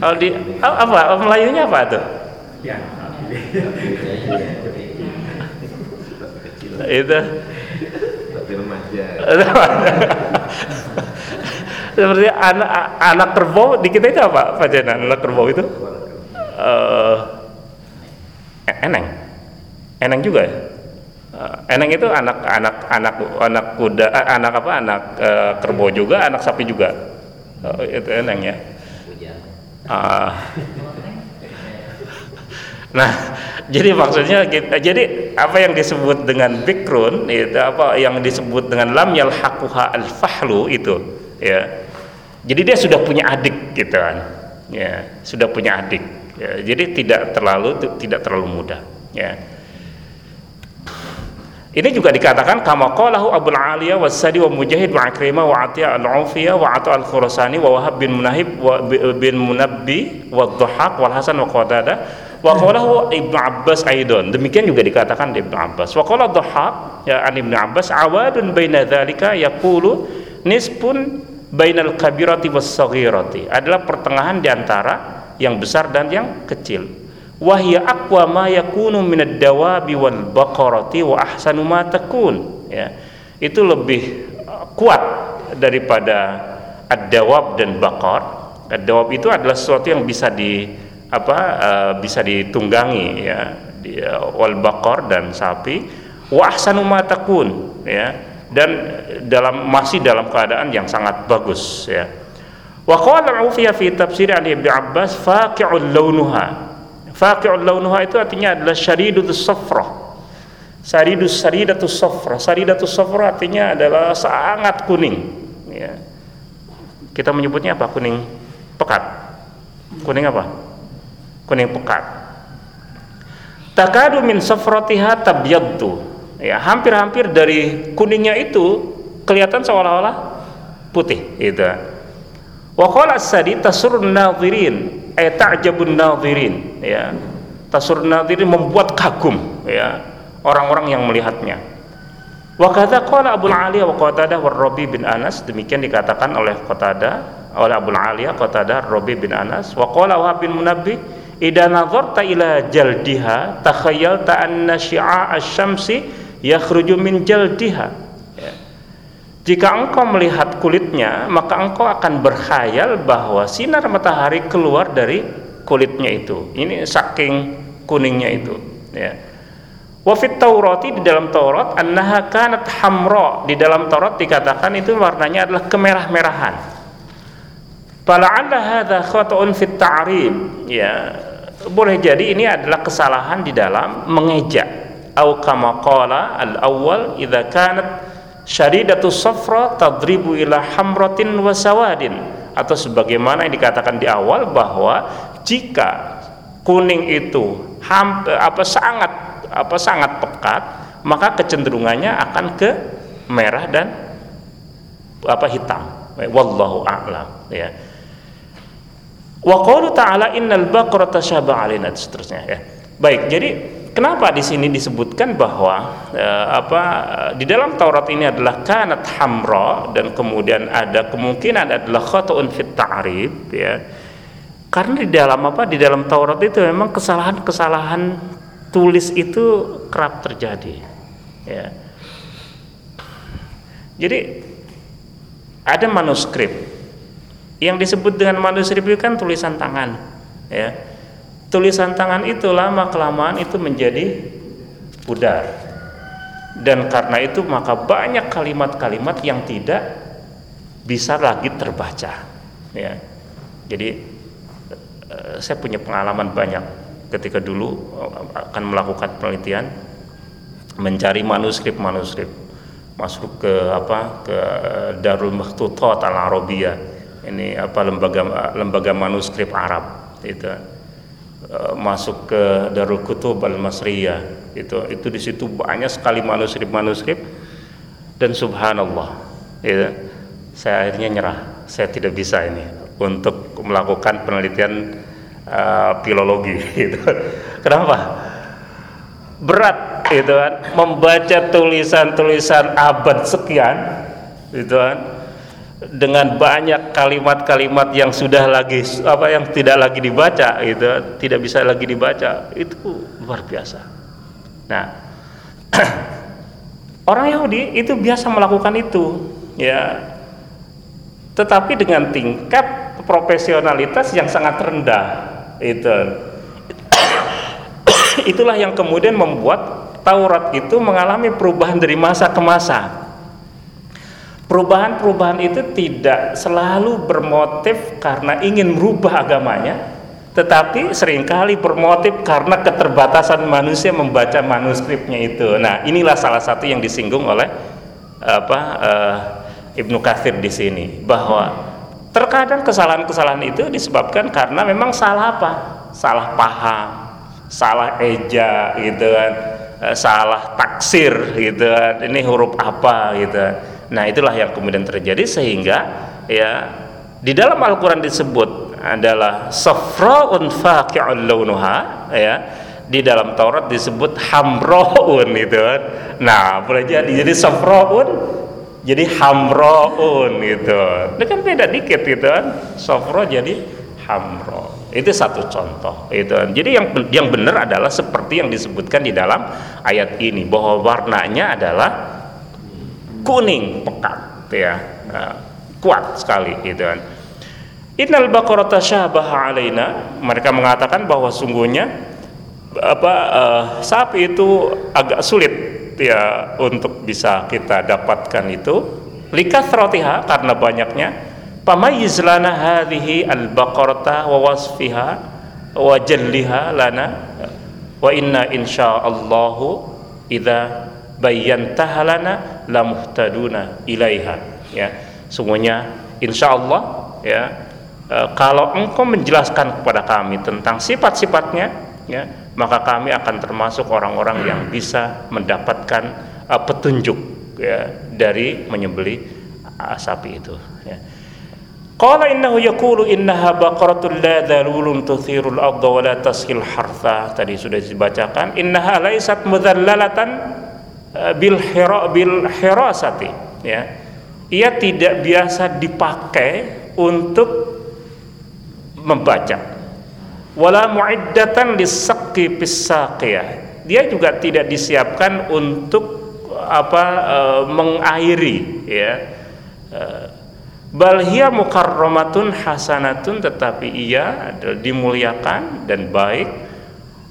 Kalau di apa Melayunya apa tuh? Ya itu. Seperti anak anak kerbau di kita itu apa Pak Jana anak kerbau itu? Uh, eneng. Eneng juga ya? Uh, eneng itu anak anak anak anak kuda uh, anak apa anak uh, kerbau juga anak sapi juga. Uh, itu eneng ya. Uh, Nah, jadi maksudnya jadi apa yang disebut dengan bikrun itu apa yang disebut dengan lam yalhaquha al-fahlu itu ya. Jadi dia sudah punya adik gitu kan. Ya, sudah punya adik Ya, jadi tidak terlalu tidak terlalu mudah. Ya. Ini juga dikatakan kama qalahu Abu Aliyah wa Sadi wa Mujahid wa Akrimah wa Atiyah al-Aufiyah wa Ata al-Khurasani wa Wahab bin Munahib wa bin Munabbi wa Dhahak wal Hasan wa Qadada wa qalahu Ibnu Abbas aidon. Demikian juga dikatakan di Ibnu Abbas. Wa qala ya an Ibnu Abbas awadun baina dzalika yaqulu nisbun bainal kabirati was saghirati. Adalah pertengahan di antara yang besar dan yang kecil wahya aqwa ma yakunu minad dawabi wal baqarati wa ahsanu ma takun ya itu lebih uh, kuat daripada ad-dawab dan baqar ad-dawab itu adalah sesuatu yang bisa di apa uh, bisa ditunggangi ya di, wal baqar dan sapi wa ahsanu ma takun ya dan dalam masih dalam keadaan yang sangat bagus ya wa qala al-ufiya fi tafsir Ali bin Abbas faqi'ul launuha Faqi'ul launuha itu artinya adalah syaridatus safra. Saridus saridatus safra. Saridatus safra artinya adalah sangat kuning. Ya. Kita menyebutnya apa? Kuning pekat. Kuning apa? Kuning pekat. Takadu min safratiha tabyaddu. Ya, hampir-hampir dari kuningnya itu kelihatan seolah-olah putih gitu. Wa qala as-sadi tasurrun nadhirin eh ta'jabun nadhirin ya tasur nadhirin membuat kagum ya orang-orang yang melihatnya wa kadza qala Abu Ali wa Qatadah wa Rabi bin Anas demikian dikatakan oleh Qatadah oleh Abu Ali Qatadah Rabi bin Anas wa qala Wahab bin Munabbi idza nadharta ila jaldiha takhayyalta anna syi'a asy-syamsi yakhruju min jaldiha jika engkau melihat kulitnya, maka engkau akan berkhayal bahwa sinar matahari keluar dari kulitnya itu. Ini saking kuningnya itu, ya. Wa fit Taurati di dalam Taurat annaha kanat hamra. Di dalam Taurat dikatakan itu warnanya adalah kemerah-merahan. Fala'alla hadza khata'un fit ta'rib. Ya, boleh jadi ini adalah kesalahan di dalam mengejak. Au kama qala al-awwal idza kanat syaridatus safra tadribu ila hamratin wasawadin atau sebagaimana yang dikatakan di awal bahwa jika kuning itu hampir apa sangat apa sangat pekat maka kecenderungannya akan ke merah dan apa hitam. Wallahu a'lam ya wa ta'ala innal baqara tashabaha alaina seterusnya ya baik jadi Kenapa di sini disebutkan bahwa eh, apa di dalam Taurat ini adalah kanat hamra dan kemudian ada kemungkinan adalah khata'un fit ta'rib ya. Karena di dalam apa di dalam Taurat itu memang kesalahan-kesalahan tulis itu kerap terjadi ya. Jadi ada manuskrip yang disebut dengan manuskrip itu kan tulisan tangan ya. Tulisan tangan itu lama kelamaan itu menjadi pudar. Dan karena itu maka banyak kalimat-kalimat yang tidak bisa lagi terbaca ya. Jadi eh, saya punya pengalaman banyak ketika dulu eh, akan melakukan penelitian mencari manuskrip-manuskrip. Masuk ke apa? Ke Darul Makhtutat Al Arabiyah ini apa lembaga lembaga manuskrip Arab itu. Eh, masuk ke Darul Kutub Al Masriyah itu. Itu di situ banyak sekali manuskrip-manuskrip. Dan subhanallah ya, saya akhirnya nyerah. Saya tidak bisa ini untuk melakukan penelitian uh, filologi gitu. kenapa? Berat itu kan. Membaca tulisan-tulisan abad sekian itu kan dengan banyak kalimat-kalimat yang sudah lagi apa yang tidak lagi dibaca itu tidak bisa lagi dibaca itu luar biasa. Nah, orang Yahudi itu biasa melakukan itu, ya. Tetapi dengan tingkat profesionalitas yang sangat rendah itu. Itulah yang kemudian membuat Taurat itu mengalami perubahan dari masa ke masa Perubahan-perubahan itu tidak selalu bermotif karena ingin merubah agamanya, tetapi sering kali bermotif karena keterbatasan manusia membaca manuskripnya itu. Nah, inilah salah satu yang disinggung oleh apa uh, Ibnu Katsir di sini bahwa terkadang kesalahan-kesalahan itu disebabkan karena memang salah apa? salah paham, salah eja gitu kan, eh, salah taksir gitu kan. Ini huruf apa gitu. Kan. Nah, itulah yang kemudian terjadi sehingga ya di dalam Al-Qur'an disebut adalah safraun faqi'un launuha ya di dalam Taurat disebut hamroun itu kan. Nah, boleh jadi jadi safraun jadi hamroun gitu. Ini kan beda dikit gitu kan. Safra jadi hamro. Itu satu contoh itu. Jadi yang yang benar adalah seperti yang disebutkan di dalam ayat ini bahwa warnanya adalah kuning pekat ya. Nah, kuat sekali gitu kan. Innal baqarata syabaha alaina. Mereka mengatakan bahwa sungguhnya apa uh, sapi itu agak sulit ya untuk bisa kita dapatkan itu likathratiha karena banyaknya pamayyiz lana hadhihi al-baqarata wa wasfiha wa jalliha lana wa inna insyaallahu idza bayyantaha lana lamuhtaduna ilaiha ya semuanya insyaallah ya e, kalau engkau menjelaskan kepada kami tentang sifat-sifatnya ya maka kami akan termasuk orang-orang yang bisa mendapatkan uh, petunjuk ya, dari menyembeli sapi itu ya. Qala innahu yaqulu innaha baqaratun la dhalulun tuthirul arda wa la tashil hartha tadi sudah dibacakan innaha laysat mudhallalatan bil hira bil hirasati ya. Ia tidak biasa dipakai untuk membaca. Wala mu'iddatan lisaqi pisaqiyah dia juga tidak disiapkan untuk apa e, mengairi ya. E, bal hiya mukarramatun hasanatun tetapi ia dimuliakan dan baik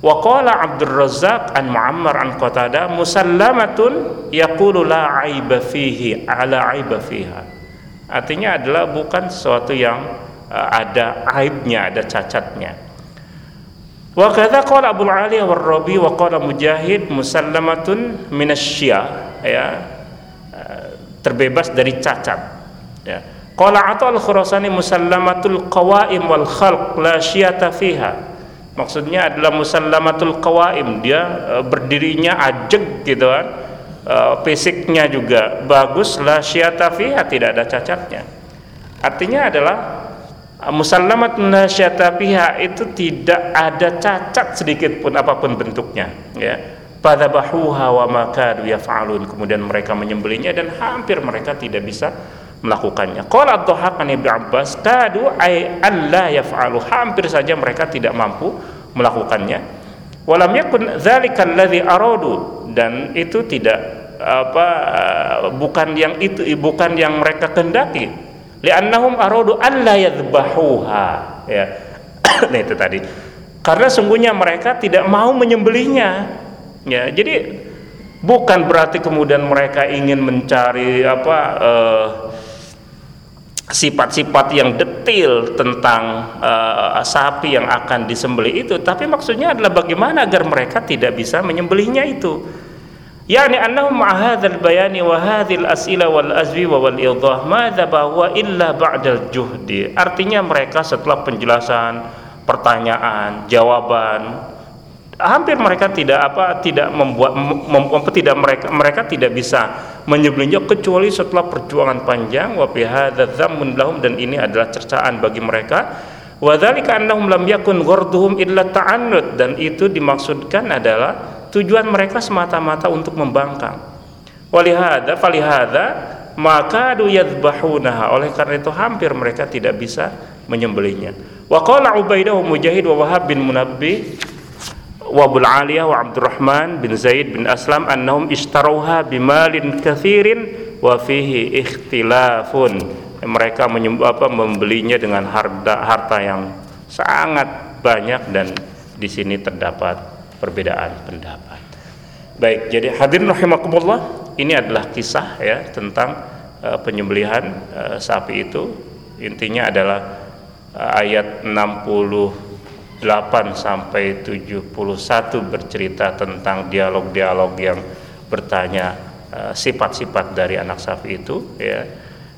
wa qala Abdul Razzaq an Muammar an Qatada musallamatun yaqulu la aiba fihi ala aiba fiha artinya adalah bukan sesuatu yang uh, ada aibnya ada cacatnya Wa kadza qala Abu Ali wa Rabi wa qala Mujahid musallamatun minasya ya eh, terbebas dari cacat ya. Qala Atha al-Khurasani musallamatul qawaim wal khalq la syiyata fiha. Maksudnya adalah musallamatul qawaim, dia uh, berdirinya ajeg gitu kan. Uh, fisiknya juga bagus la syiyata fiha, tidak ada cacatnya. Artinya adalah musallamat nasyata pihak itu tidak ada cacat sedikit pun apa pun bentuknya ya pada bahuha wa makadu yaf'alun kemudian mereka menyembelinya dan hampir mereka tidak bisa melakukannya. Qala ad-dhahak an ibnu abbas kadu ay alla yaf'alu. Hampir saja mereka tidak mampu melakukannya. Walam yakun dzalika alladhi aradu. Dan itu tidak apa bukan yang itu bukan yang mereka kehendaki. Li'annahum aradu an la yadhbahuha. Ya. Nah itu tadi. Karena sungguhnya mereka tidak mau menyembelihnya. Ya jadi bukan berarti kemudian mereka ingin mencari apa sifat-sifat yang detil tentang uh, sapi yang akan disembelih itu. Tapi maksudnya adalah bagaimana agar mereka tidak bisa menyembelihnya itu. Yani annahum ma'hadzal bayani wa hadzal as'ila wal azwi wa wal idah. Madza bahwa illa ba'dal juhdi. Artinya mereka setelah penjelasan pertanyaan jawaban hampir mereka tidak apa tidak membuat mem, mem, tidak mereka mereka tidak bisa menyebelahnya kecuali setelah perjuangan panjang wa fi lahum dan ini adalah cercaan bagi mereka. Wa dzalika annahum lam yakun ghurduhum illa ta'annud dan itu dimaksudkan adalah tujuan mereka semata-mata untuk membangkang. Walihada falihada maka yadhbahunaha. Oleh karena itu hampir mereka tidak bisa menyembelihnya. Wa qala ubaidah mujahid wa wahab bin munabbi wa abul aliyah wa abdurrahman bin zaid bin aslam annahum ishtaruha bimalin kathirin wa fihi ikhtilafun mereka apa, membelinya dengan harta harta yang sangat banyak dan di sini terdapat perbedaan pendapat. Baik, jadi hadirin rahimakumullah, ini adalah kisah ya tentang uh, penyembelihan uh, sapi itu. Intinya adalah uh, ayat 68 sampai 71 bercerita tentang dialog-dialog yang bertanya sifat-sifat uh, dari anak sapi itu ya.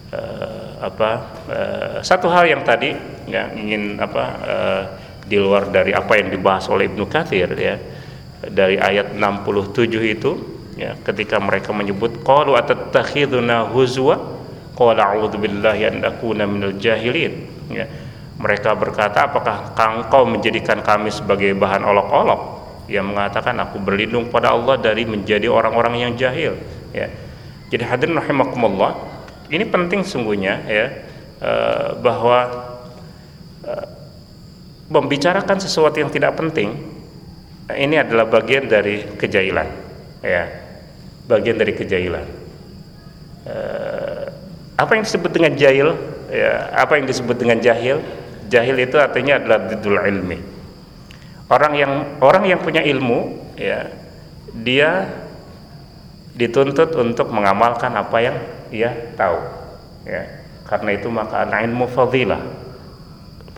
Uh, apa uh, satu hal yang tadi yang ingin apa uh, di luar dari apa yang dibahas oleh Ibnu Katsir ya dari ayat 67 itu ya ketika mereka menyebut qalu atattakhiduna huzwa qala a'udzu billahi an akuna minal jahilin ya mereka berkata apakah engkau menjadikan kami sebagai bahan olok-olok? Yang mengatakan aku berlindung pada Allah dari menjadi orang-orang yang jahil. Ya. Jadi hadirin rahimakumullah ini penting sungguhnya ya eh, bahwa eh, membicarakan sesuatu yang tidak penting ini adalah bagian dari kejahilan ya. Bagian dari kejahilan eh, apa yang disebut dengan jahil? Ya apa yang disebut dengan jahil jahil itu artinya adalah didul ilmi orang yang orang yang punya ilmu ya dia dituntut untuk mengamalkan apa yang ia tahu ya karena itu maka ilmu fadilah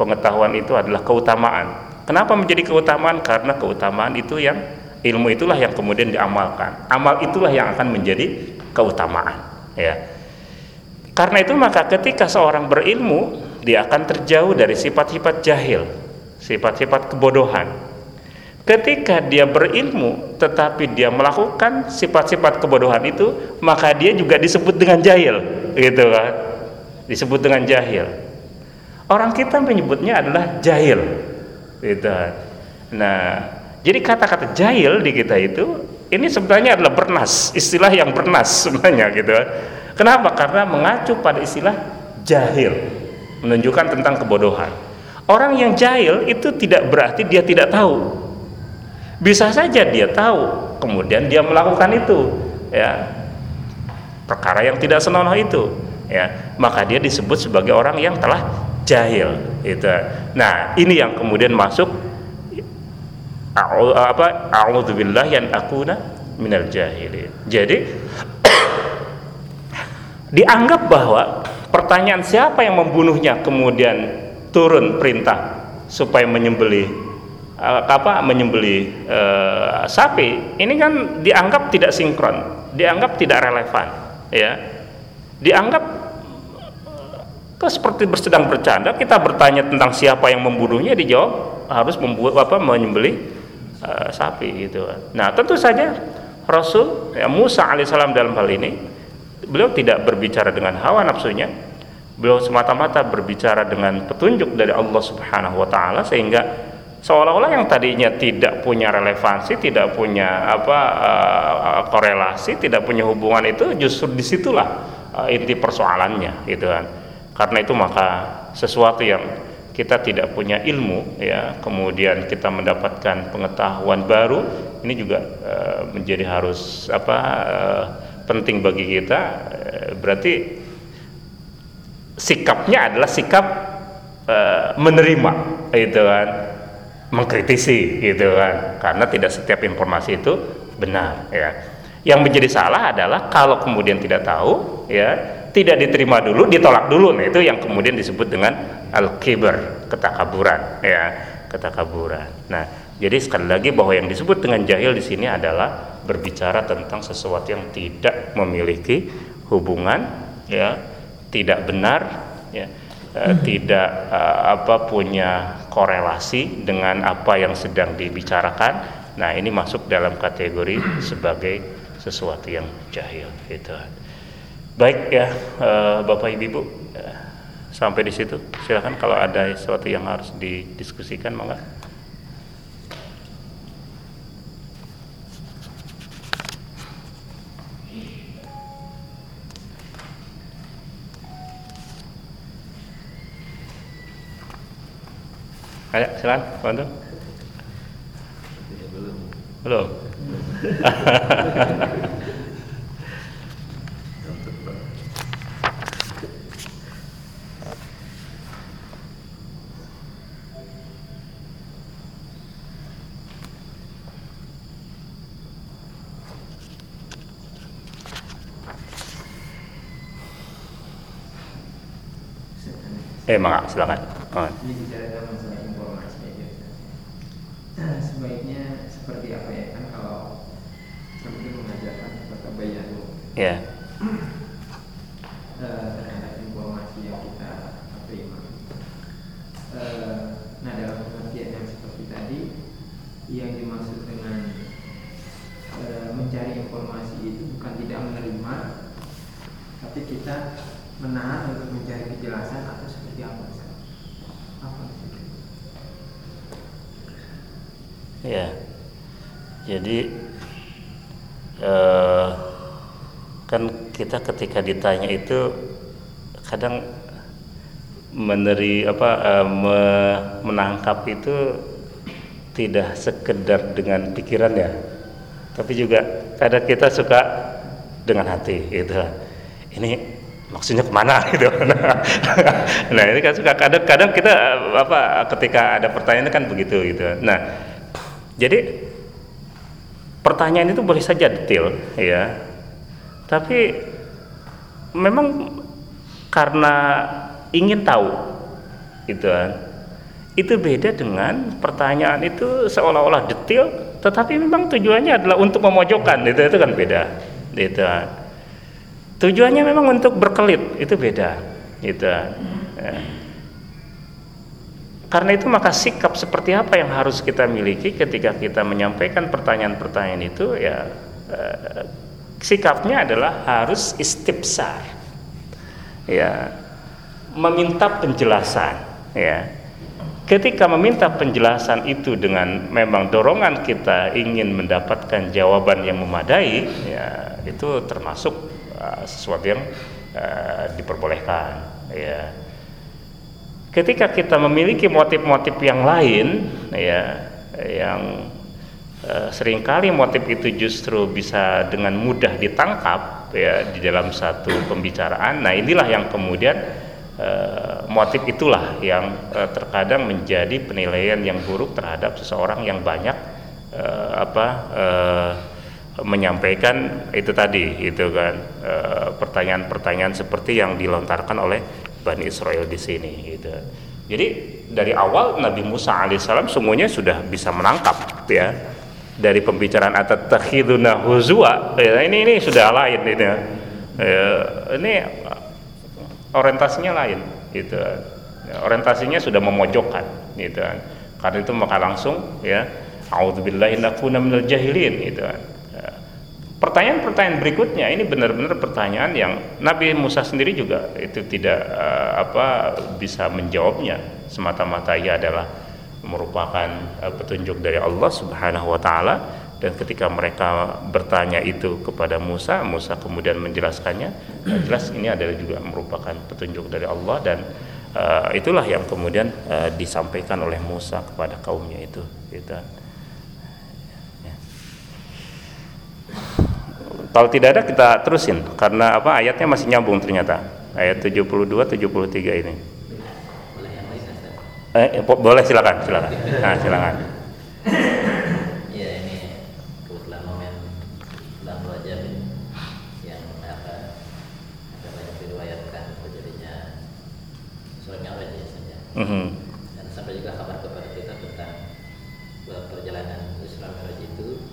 pengetahuan itu adalah keutamaan. Kenapa menjadi keutamaan? Karena keutamaan itu yang ilmu itulah yang kemudian diamalkan. Amal itulah yang akan menjadi keutamaan, ya. Karena itu maka ketika seorang berilmu, dia akan terjauh dari sifat-sifat jahil, sifat-sifat kebodohan. Ketika dia berilmu tetapi dia melakukan sifat-sifat kebodohan itu, maka dia juga disebut dengan jahil, gitu kan? Disebut dengan jahil. Orang kita menyebutnya adalah jahil. Gitu. Nah, jadi kata-kata jahil di kita itu ini sebenarnya adalah bernas, istilah yang bernas sebenarnya gitu. Kenapa? Karena mengacu pada istilah jahil, menunjukkan tentang kebodohan. Orang yang jahil itu tidak berarti dia tidak tahu. Bisa saja dia tahu, kemudian dia melakukan itu, ya. Perkara yang tidak senonoh itu, ya. Maka dia disebut sebagai orang yang telah jahil itu. Nah, ini yang kemudian masuk apa a'udzubillah yang akuna minal jahilin. Jadi dianggap bahwa pertanyaan siapa yang membunuhnya kemudian turun perintah supaya menyembelih uh, apa menyembelih uh, sapi? Ini kan dianggap tidak sinkron dianggap tidak relevan ya. Dianggap seperti bersedang bercanda kita bertanya tentang siapa yang membunuhnya dijawab harus membuat apa menyembelih uh, sapi gitu. Nah tentu saja Rasul ya, Musa alaihissalam dalam hal ini beliau tidak berbicara dengan hawa nafsunya beliau semata-mata berbicara dengan petunjuk dari Allah Subhanahu wa taala sehingga seolah-olah yang tadinya tidak punya relevansi, tidak punya apa uh, korelasi, tidak punya hubungan itu justru di situlah uh, inti persoalannya, gitu kan. Karena itu maka sesuatu yang kita tidak punya ilmu ya, kemudian kita mendapatkan pengetahuan baru, ini juga uh, menjadi harus apa uh, penting bagi kita. Uh, berarti sikapnya adalah sikap uh, menerima itu kan mengkritisi gitu kan karena tidak setiap informasi itu benar ya yang menjadi salah adalah kalau kemudian tidak tahu ya tidak diterima dulu, ditolak dulu. Nah, itu yang kemudian disebut dengan al-kibar, ketakaburan, ya, ketakaburan. Nah, jadi sekali lagi bahwa yang disebut dengan jahil di sini adalah berbicara tentang sesuatu yang tidak memiliki hubungan, ya, tidak benar, ya, hmm. tidak eh, apa punya korelasi dengan apa yang sedang dibicarakan. Nah, ini masuk dalam kategori sebagai sesuatu yang jahil, gitu. Baik ya uh, Bapak Ibu, uh, sampai di situ. Silakan kalau ada sesuatu yang harus didiskusikan, monggo. Ayo, silakan, bantu. Belum. Belum. Eh, mangga, silakan. Oh. Ya. terhadap informasi yang kita terima. Nah dalam pengertian yang dimaksud dengan mencari informasi itu bukan tidak menerima, tapi kita menahan untuk mencari kejelasan atau seperti apa? Apa Ya, jadi eh, kan kita ketika ditanya itu kadang meneri apa eh, me, menangkap itu tidak sekedar dengan pikiran ya tapi juga kadang kita suka dengan hati gitu. Ini maksudnya ke mana gitu. Nah ini kan suka kadang-kadang kita apa ketika ada pertanyaan kan begitu gitu. Nah jadi pertanyaan itu boleh saja detail ya tapi memang karena ingin tahu gitu kan. Itu beda dengan pertanyaan itu seolah-olah detail tetapi memang tujuannya adalah untuk memojokkan. Itu itu kan beda gitu kan. Tujuannya memang untuk berkelit itu beda gitu kan. Ya. karena itu maka sikap seperti apa yang harus kita miliki ketika kita menyampaikan pertanyaan-pertanyaan itu ya eh, sikapnya adalah harus istibsar. Ya meminta penjelasan ya. Ketika meminta penjelasan itu dengan memang dorongan kita ingin mendapatkan jawaban yang memadai ya itu termasuk uh, sesuatu yang uh, diperbolehkan ya. Ketika kita memiliki motif-motif yang lain ya yang uh, sering kali motif itu justru bisa dengan mudah ditangkap ya di dalam satu pembicaraan. Nah inilah yang kemudian Eh, motif itulah yang uh, terkadang menjadi penilaian yang buruk terhadap seseorang yang banyak uh, apa uh, menyampaikan itu tadi itu kan. Pertanyaan-pertanyaan seperti yang dilontarkan oleh Bani Israel di sini gitu. Jadi dari awal Nabi Musa alaihissalam semuanya sudah bisa menangkap ya dari pembicaraan atat takhiduna huzwa. Ya, ini ini sudah lain ini. Ya, ini orientasinya lain gitu. Ya, orientasinya sudah memojokkan gitu. Karena itu maka langsung ya auzubillahi nakuna minal jahilin gitu. Ya. pertanyaan-pertanyaan berikutnya ini benar-benar pertanyaan yang Nabi Musa sendiri juga itu tidak uh, apa bisa menjawabnya. Semata-mata ia adalah merupakan uh, petunjuk dari Allah Subhanahu wa taala dan ketika mereka bertanya itu kepada Musa, Musa kemudian menjelaskannya. Nah, jelas ini adalah juga merupakan petunjuk dari Allah dan uh, itulah yang kemudian uh, disampaikan oleh Musa kepada kaumnya itu. Gitu. Ya. Kalau tidak ada kita terusin karena apa ayatnya masih nyambung ternyata. Ayat 72 73 ini. Eh, boleh silakan, silakan. Nah, silakan. Mm-hmm. Dan sampai juga kabar kepada kita tentang perjalanan Islam Miraj itu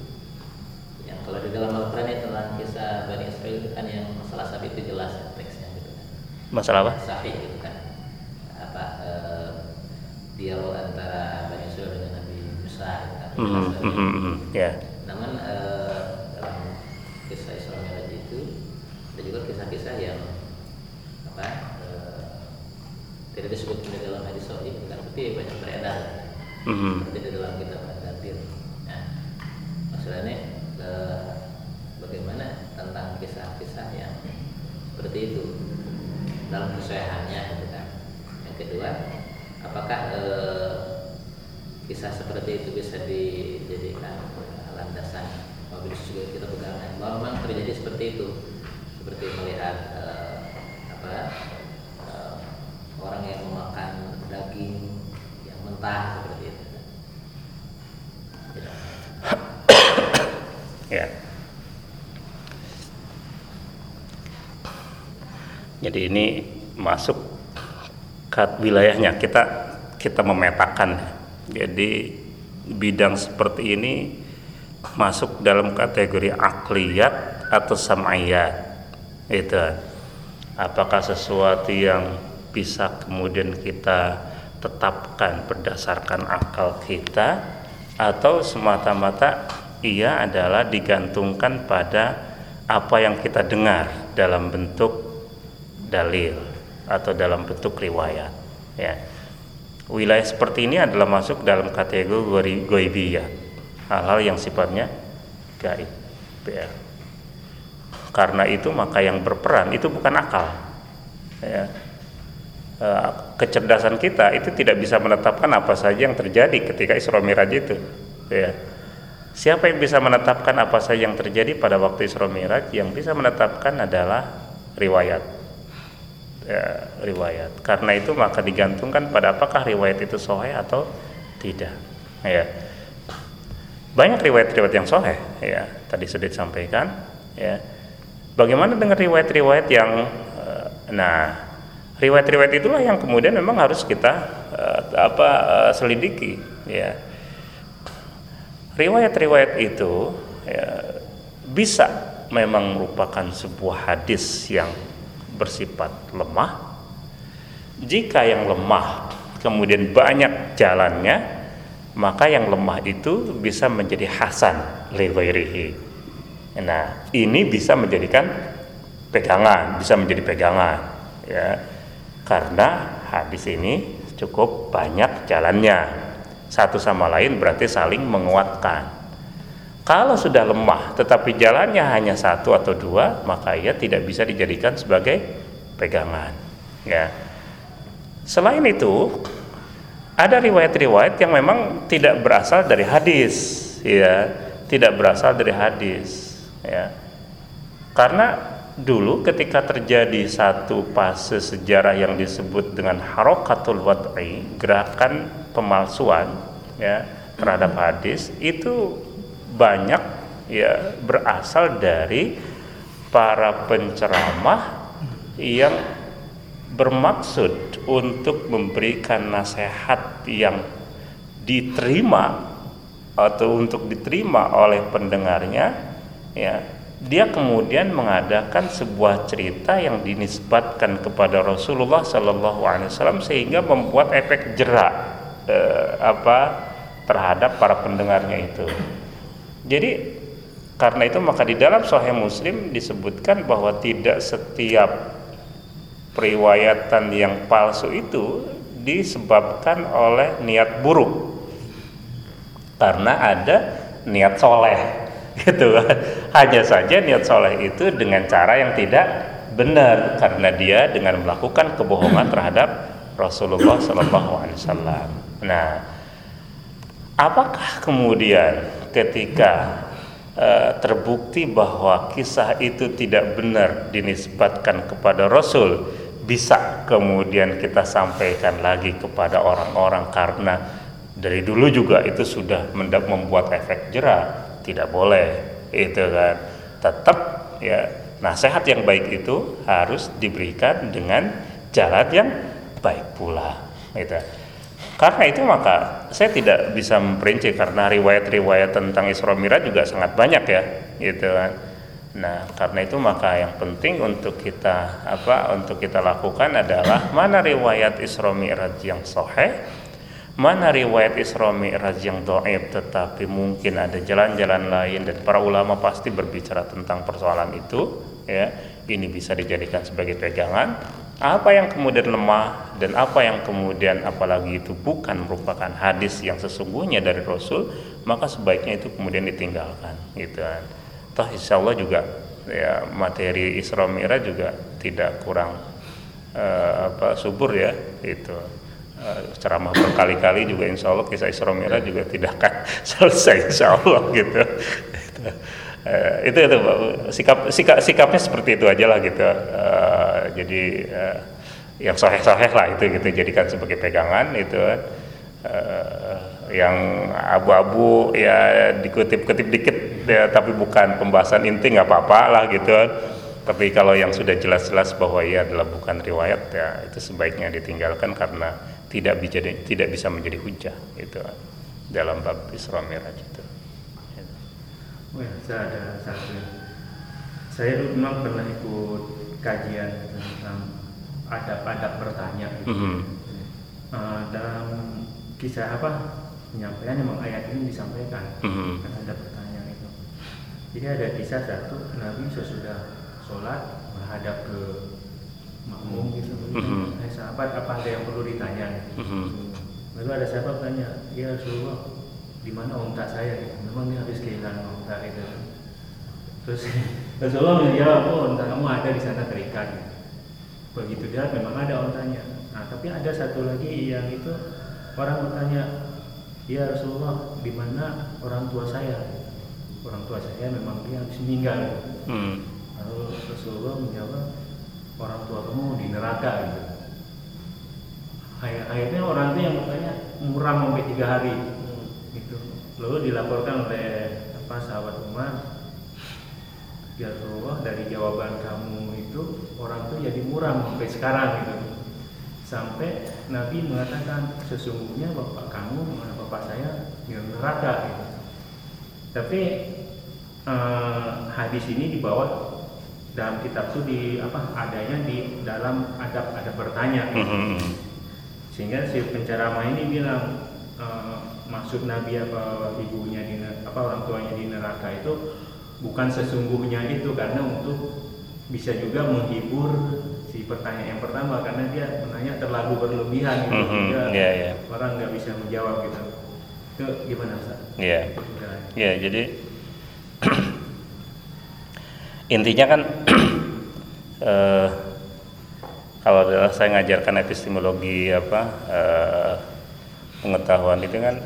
yang kalau di dalam Al-Quran itu tentang kisah Bani Israel itu kan yang masalah sapi itu jelas ya, teksnya gitu kan. Masalah apa? Sapi gitu kan. Apa eh, dialog antara Bani Israel dengan Nabi Kan. Mm-hmm. Mm-hmm. Yeah. Namun eh, dalam kisah Islam Miraj itu ada juga kisah-kisah yang apa tidak disebut di dalam hadis sahih kan tapi banyak beredar mm-hmm. seperti di dalam kitab Al-Qadir nah, maksudnya eh, bagaimana tentang kisah-kisah yang seperti itu dalam kesehatannya gitu kan yang kedua apakah eh, kisah seperti itu bisa dijadikan landasan mobil juga kita pegangan bahwa memang terjadi seperti itu seperti melihat eh, apa orang yang memakan daging yang mentah seperti itu. ya. Jadi ini masuk ke wilayahnya kita kita memetakan. Jadi bidang seperti ini masuk dalam kategori akliyat atau sam'iyat. Itu apakah sesuatu yang bisa kemudian kita tetapkan berdasarkan akal kita atau semata-mata ia adalah digantungkan pada apa yang kita dengar dalam bentuk dalil atau dalam bentuk riwayat ya wilayah seperti ini adalah masuk dalam kategori goibiyah hal-hal yang sifatnya gaib ya. karena itu maka yang berperan itu bukan akal ya. Eh, kecerdasan kita itu tidak bisa menetapkan apa saja yang terjadi ketika Isra Miraj itu ya. Siapa yang bisa menetapkan apa saja yang terjadi pada waktu Isra Miraj? Yang bisa menetapkan adalah riwayat ya, riwayat. Karena itu maka digantungkan pada apakah riwayat itu sahih atau tidak. Ya. Banyak riwayat-riwayat yang sahih ya tadi sudah disampaikan ya. Bagaimana dengan riwayat-riwayat yang eh, nah riwayat-riwayat itulah yang kemudian memang harus kita uh, apa selidiki ya. Riwayat-riwayat itu ya, bisa memang merupakan sebuah hadis yang bersifat lemah. Jika yang lemah kemudian banyak jalannya maka yang lemah itu bisa menjadi hasan li nah ini bisa menjadikan pegangan bisa menjadi pegangan ya. Karena hadis ini cukup banyak jalannya. Satu sama lain berarti saling menguatkan kalau sudah lemah tetapi jalannya hanya satu atau dua maka ia tidak bisa dijadikan sebagai pegangan. Ya. Selain itu ada riwayat-riwayat yang memang tidak berasal dari hadis ya. Tidak berasal dari hadis ya. Karena dulu ketika terjadi satu fase sejarah yang disebut dengan harokatul wad'i gerakan pemalsuan ya terhadap hadis itu banyak ya berasal dari para penceramah yang bermaksud untuk memberikan nasihat yang diterima atau untuk diterima oleh pendengarnya ya dia kemudian mengadakan sebuah cerita yang dinisbatkan kepada Rasulullah Sallallahu Alaihi Wasallam sehingga membuat efek jerak eh, apa terhadap para pendengarnya itu. Jadi karena itu maka di dalam Sahih Muslim disebutkan bahwa tidak setiap periwayatan yang palsu itu disebabkan oleh niat buruk karena ada niat soleh gitu hanya saja niat soleh itu dengan cara yang tidak benar karena dia dengan melakukan kebohongan terhadap Rasulullah Shallallahu Alaihi Wasallam. Nah, apakah kemudian ketika uh, terbukti bahwa kisah itu tidak benar dinisbatkan kepada Rasul, bisa kemudian kita sampaikan lagi kepada orang-orang karena dari dulu juga itu sudah membuat efek jerah. Tidak boleh itu kan. Tetap ya nasihat yang baik itu harus diberikan dengan jalan yang baik pula itu karena itu maka saya tidak bisa memperinci karena riwayat-riwayat tentang Isra Mi'raj juga sangat banyak ya gitu kan. Nah karena itu maka yang penting untuk kita apa untuk kita lakukan adalah mana riwayat Isra Mi'raj yang sahih mana riwayat Isra Mi'raj yang doib tetapi mungkin ada jalan-jalan lain dan para ulama pasti berbicara tentang persoalan itu ya. Ini bisa dijadikan sebagai pegangan apa yang kemudian lemah dan apa yang kemudian apalagi itu bukan merupakan hadis yang sesungguhnya dari Rasul maka sebaiknya itu kemudian ditinggalkan gitu kan. Toh insya Allah juga ya materi Isra Mi'raj juga tidak kurang uh, apa subur ya itu uh, ceramah berkali-kali juga insya Allah kisah Isra Mi'raj juga tidak akan selesai insya Allah gitu uh, itu itu sikap sikap sikapnya seperti itu aja lah gitu. Uh, jadi uh, yang sahih-sahih lah itu gitu jadikan sebagai pegangan itu. Uh, yang abu-abu ya dikutip-kutip dikit ya, tapi bukan pembahasan inti nggak apa-apa lah gitu. Tapi kalau yang sudah jelas-jelas bahwa ia adalah bukan riwayat ya itu sebaiknya ditinggalkan karena tidak bisa tidak bisa menjadi hujah itu dalam bab Isra Mi'raj. Oh ya, saya ada satu. Saya dulu memang pernah ikut kajian tentang adab-adab bertanya. Gitu. Mm -hmm. uh, dalam kisah apa penyampaian memang ayat ini disampaikan Mhm. kan ada pertanyaan itu jadi ada kisah satu Nabi sesudah sholat menghadap ke makmum gitu Mhm. eh sahabat apa ada yang perlu ditanya Mhm. lalu ada sahabat tanya ya Rasulullah di mana unta saya gitu. memang dia habis kehilangan unta gitu terus Rasulullah menjawab oh unta kamu ada di sana terikat gitu. begitu dia memang ada untanya nah tapi ada satu lagi yang itu orang bertanya ya Rasulullah di mana orang tua saya orang tua saya memang dia habis meninggal Mhm. lalu Rasulullah menjawab orang tua kamu di neraka gitu akhirnya orang itu yang bertanya muram sampai tiga hari lalu dilaporkan oleh apa sahabat Umar ya Rasulullah dari jawaban kamu itu orang itu jadi muram sampai sekarang gitu. Sampai Nabi mengatakan sesungguhnya bapak kamu mana bapak saya di neraka gitu. Tapi eh, hadis ini dibawa dalam kitab itu di apa adanya di dalam adab adab bertanya Mhm. sehingga si penceramah ini bilang eh, maksud Nabi apa ibunya di apa orang tuanya di neraka itu bukan sesungguhnya itu karena untuk bisa juga menghibur si pertanyaan yang pertama karena dia menanya terlalu berlebihan gitu Mhm, sehingga iya, iya. orang nggak bisa menjawab gitu itu gimana Ustaz? Iya. Udah. Ya, jadi intinya kan eh, kalau adalah saya ngajarkan epistemologi apa eh, pengetahuan itu kan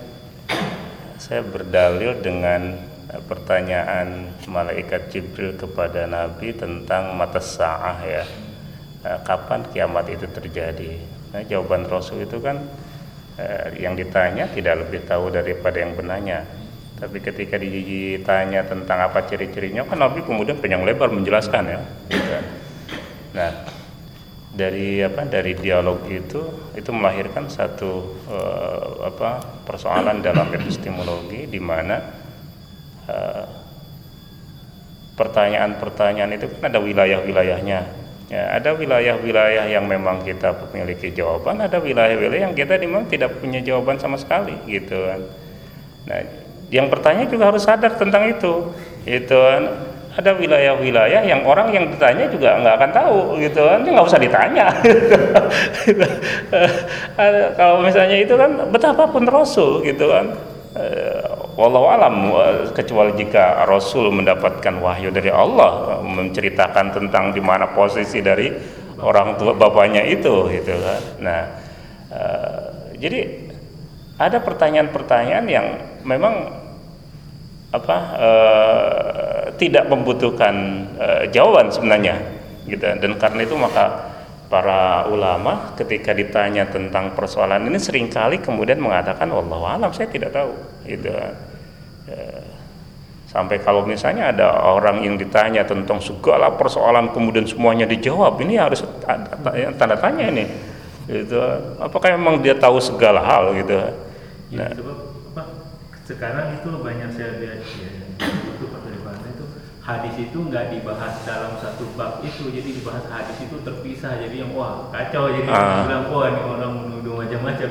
saya berdalil dengan eh, pertanyaan malaikat Jibril kepada Nabi tentang mata sa'ah ya. Eh, kapan kiamat itu terjadi? Nah, jawaban Rasul itu kan eh, yang ditanya tidak lebih tahu daripada yang benanya tapi ketika ditanya tentang apa ciri-cirinya kan Nabi kemudian panjang lebar menjelaskan ya gitu. nah dari apa dari dialog itu itu melahirkan satu eh, apa persoalan dalam epistemologi di mana eh, pertanyaan-pertanyaan itu kan ada wilayah-wilayahnya. Ya, ada wilayah-wilayah yang memang kita memiliki jawaban, ada wilayah-wilayah yang kita memang tidak punya jawaban sama sekali, gitu kan. Nah, yang bertanya juga harus sadar tentang itu, gitu kan. Ada wilayah-wilayah yang orang yang ditanya juga nggak akan tahu, gitu kan. Nggak usah ditanya. Kalau misalnya itu kan betapapun Rasul, gitu kan. Eh, Wallahu alam kecuali jika Rasul mendapatkan wahyu dari Allah menceritakan tentang di mana posisi dari orang tua bapaknya itu gitu kan. Nah, eh, jadi ada pertanyaan-pertanyaan yang memang apa eh, tidak membutuhkan eh, jawaban sebenarnya gitu. Dan karena itu maka para ulama ketika ditanya tentang persoalan ini sering kali kemudian mengatakan wallahu alam saya tidak tahu gitu. Eh, sampai kalau misalnya ada orang yang ditanya tentang segala persoalan kemudian semuanya dijawab ini harus tanda- tanya ini gitu. Apakah memang dia tahu segala hal gitu? Ya, nah sekarang itu banyak saya lihat ya itu mana itu hadis itu nggak dibahas dalam satu bab itu. Jadi dibahas hadis itu terpisah. Jadi yang wah kacau. Jadi bilang wah ini orang menuduh macam-macam.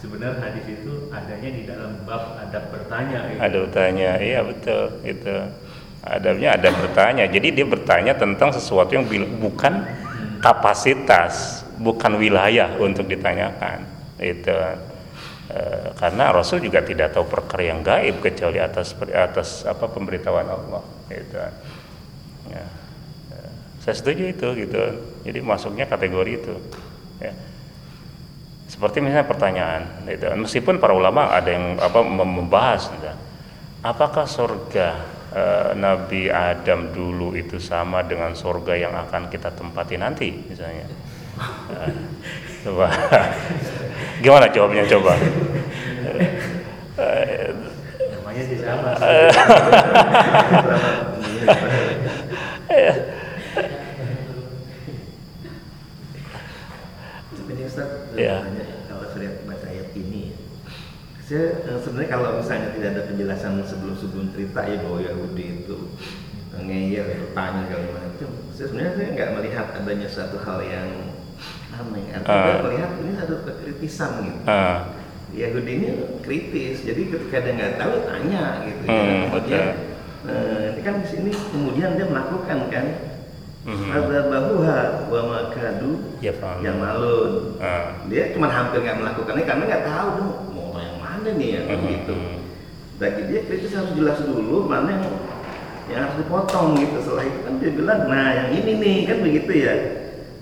Sebenarnya hadis itu adanya di dalam bab adab bertanya gitu. ada bertanya. Iya betul. Itu adabnya ada bertanya. Jadi dia bertanya tentang sesuatu yang bukan kapasitas bukan wilayah untuk ditanyakan. Itu Eh, karena Rasul juga tidak tahu perkara yang gaib kecuali atas atas apa pemberitahuan Allah itu ya. Eh, saya setuju itu gitu. Jadi masuknya kategori itu ya. Seperti misalnya pertanyaan itu meskipun para ulama ada yang apa mem- membahas gitu. apakah surga eh, Nabi Adam dulu itu sama dengan surga yang akan kita tempati nanti misalnya? Eh, coba gimana jawabnya? Coba. Namanya sih sama. Banyak kalau saya baca ayat ini, saya eh, sebenarnya kalau misalnya tidak ada penjelasan sebelum-sebelum cerita ya bahwa Yahudi itu ngeyel, bertanya segala macam, saya sebenarnya saya nggak melihat adanya satu hal yang aneh. Artinya Ah. melihat ini satu kekritisan gitu. ah, Yahudi ini kritis jadi ketika dia nggak tahu tanya gitu ya. Hmm, kemudian betul. eh, ini kan di sini kemudian dia melakukan kan Mhm. Fadzabahuha wa makadu Ya, yang malun Ah. dia cuma hampir nggak melakukannya karena nggak tahu dong mau yang mana nih ya Mhm. gitu bagi dia kritis harus jelas dulu mana yang yang harus dipotong gitu setelah itu kan dia bilang nah yang ini nih kan begitu ya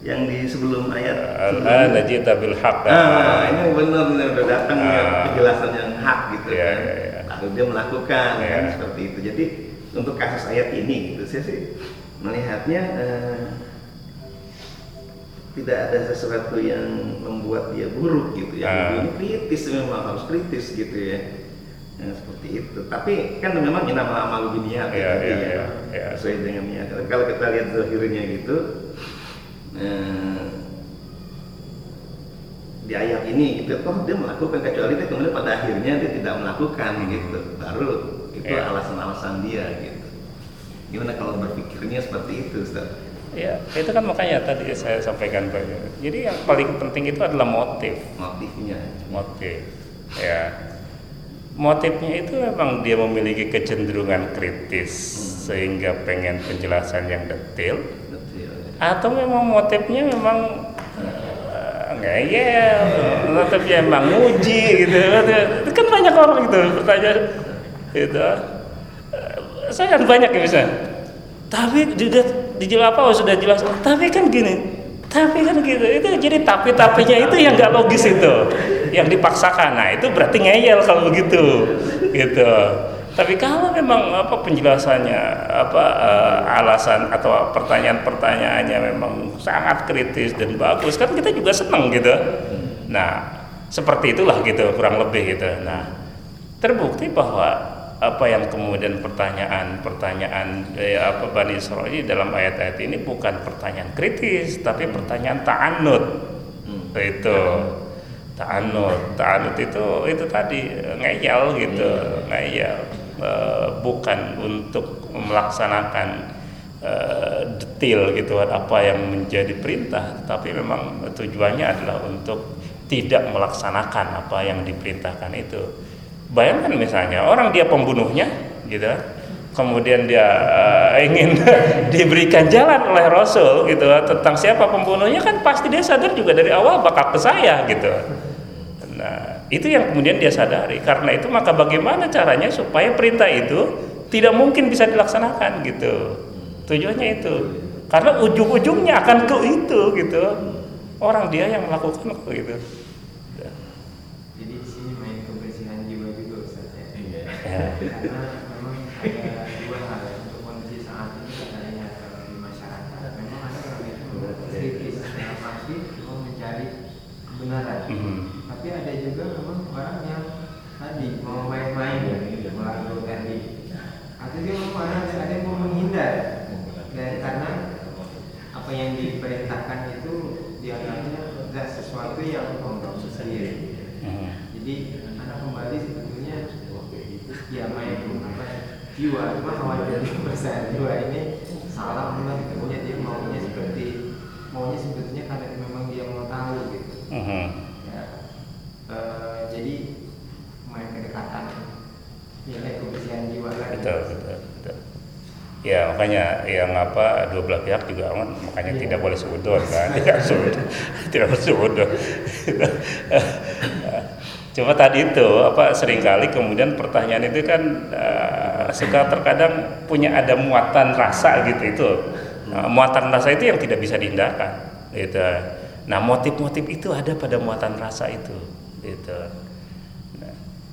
yang di sebelum ayat Al-an najita bil haq. ah ini benar benar udah datang ya Ah. penjelasan yang hak gitu Iya, kan iya, iya. lalu dia melakukan kan Iya. seperti itu jadi untuk kasus ayat ini gitu saya sih melihatnya eh, tidak ada sesuatu yang membuat dia buruk gitu ya Ah. ini kritis memang harus kritis gitu ya Ya, seperti itu tapi kan memang ini nama amal biniat Iya, ya, iya, ya. iya, iya. sesuai dengan niat kalau kita lihat zahirnya gitu eh, di ayat ini gitu toh dia melakukan kecuali dia kemudian pada akhirnya dia tidak melakukan gitu baru itu Iya. alasan-alasan dia gitu gimana kalau berpikirnya seperti itu Ustaz? Ya, itu kan makanya tadi saya sampaikan banyak. Jadi yang paling penting itu adalah motif. motifnya Motif. Ya. Motifnya itu memang dia memiliki kecenderungan kritis sehingga pengen penjelasan yang detail atau memang motifnya memang eh, ngeyel, motifnya memang nguji gitu. Itu kan banyak orang gitu bertanya gitu. Eh, Saya kan banyak ya. Tapi juga dijawab apa oh, sudah jelas. Tapi kan gini. Tapi kan gitu. Itu jadi tapi tapinya itu yang nggak logis itu. Yang dipaksakan. Nah, itu berarti ngeyel kalau begitu. Gitu. Tapi kalau memang apa penjelasannya apa eh, alasan atau pertanyaan-pertanyaannya memang sangat kritis dan bagus kan kita juga senang gitu. Nah, seperti itulah gitu kurang lebih gitu. Nah, terbukti bahwa apa yang kemudian pertanyaan-pertanyaan eh, apa Bani Israel ini dalam ayat-ayat ini bukan pertanyaan kritis tapi pertanyaan ta'anud Hmm. itu ta'anud ta'anud itu itu tadi ngeyel gitu ngeyel Eh, bukan untuk melaksanakan eh, detail gitu apa yang menjadi perintah tapi memang tujuannya adalah untuk tidak melaksanakan apa yang diperintahkan itu. Bayangkan misalnya orang dia pembunuhnya gitu kemudian dia eh, ingin diberikan jalan oleh Rasul gitu tentang siapa pembunuhnya kan pasti dia sadar juga dari awal bakal ke saya gitu itu yang kemudian dia sadari karena itu maka bagaimana caranya supaya perintah itu tidak mungkin bisa dilaksanakan gitu tujuannya itu karena ujung-ujungnya akan ke itu gitu orang dia yang melakukan kok gitu Jadi di sini main kebersihan jiwa juga Ustaz ya. Iya. ya. Karena memang ada dua hal ya untuk kondisi saat ini di masyarakat. Memang ada orang itu kritis dalam arti mau mencari kebenaran. Mhm. Tapi ada juga memang orang yang tadi mau main-main melakukan tadi. Atau dia mau ada ada yang mau menghindar dan karena apa yang diperintahkan itu dianggapnya adalah sesuatu yang kompromi sendiri. Mhm. Jadi anak kembali sebetulnya ya main apa jiwa cuma khawatir bahasa jiwa ini salah memang kemudian dia maunya seperti maunya sebetulnya karena memang dia mau tahu gitu Mhm. ya Eh, jadi main kedekatan nilai kebersihan jiwa lagi betul betul betul ya makanya yang apa dua belah pihak juga kan makanya Iya. tidak boleh seudon kan? Tidak seudon tidak seudon cuma tadi itu apa sering kali kemudian pertanyaan itu kan eh, suka terkadang punya ada muatan rasa gitu itu. Nah, muatan rasa itu yang tidak bisa dihindarkan gitu. Nah motif-motif itu ada pada muatan rasa itu gitu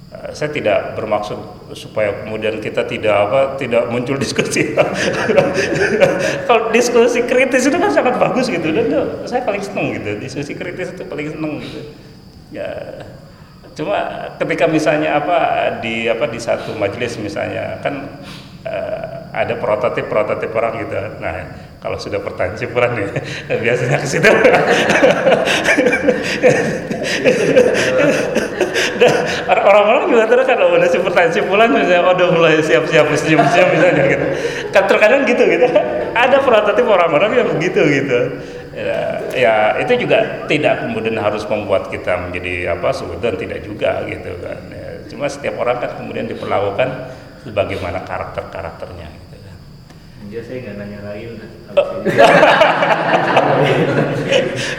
saya tidak bermaksud supaya kemudian kita tidak apa tidak muncul diskusi. Kalau diskusi kritis itu kan sangat bagus gitu dan itu saya paling seneng gitu diskusi kritis itu paling seneng gitu. Ya cuma ketika misalnya apa di apa di satu majelis misalnya kan eh, ada prototip prototip orang gitu. Nah kalau sudah pertanyaan simpulan nih biasanya ke situ. Orang-orang juga terus kan oh, udah simpulan misalnya oh, udah mulai siap-siap senyum-senyum misalnya gitu. Kan terkadang gitu gitu. Ada prototip orang-orang yang begitu gitu. Ya, ya itu juga tidak kemudian harus membuat kita menjadi apa suudon tidak juga gitu kan. Ya, cuma setiap orang kan kemudian diperlakukan sebagaimana karakter karakternya gitu Dia saya nggak nanya lagi udah.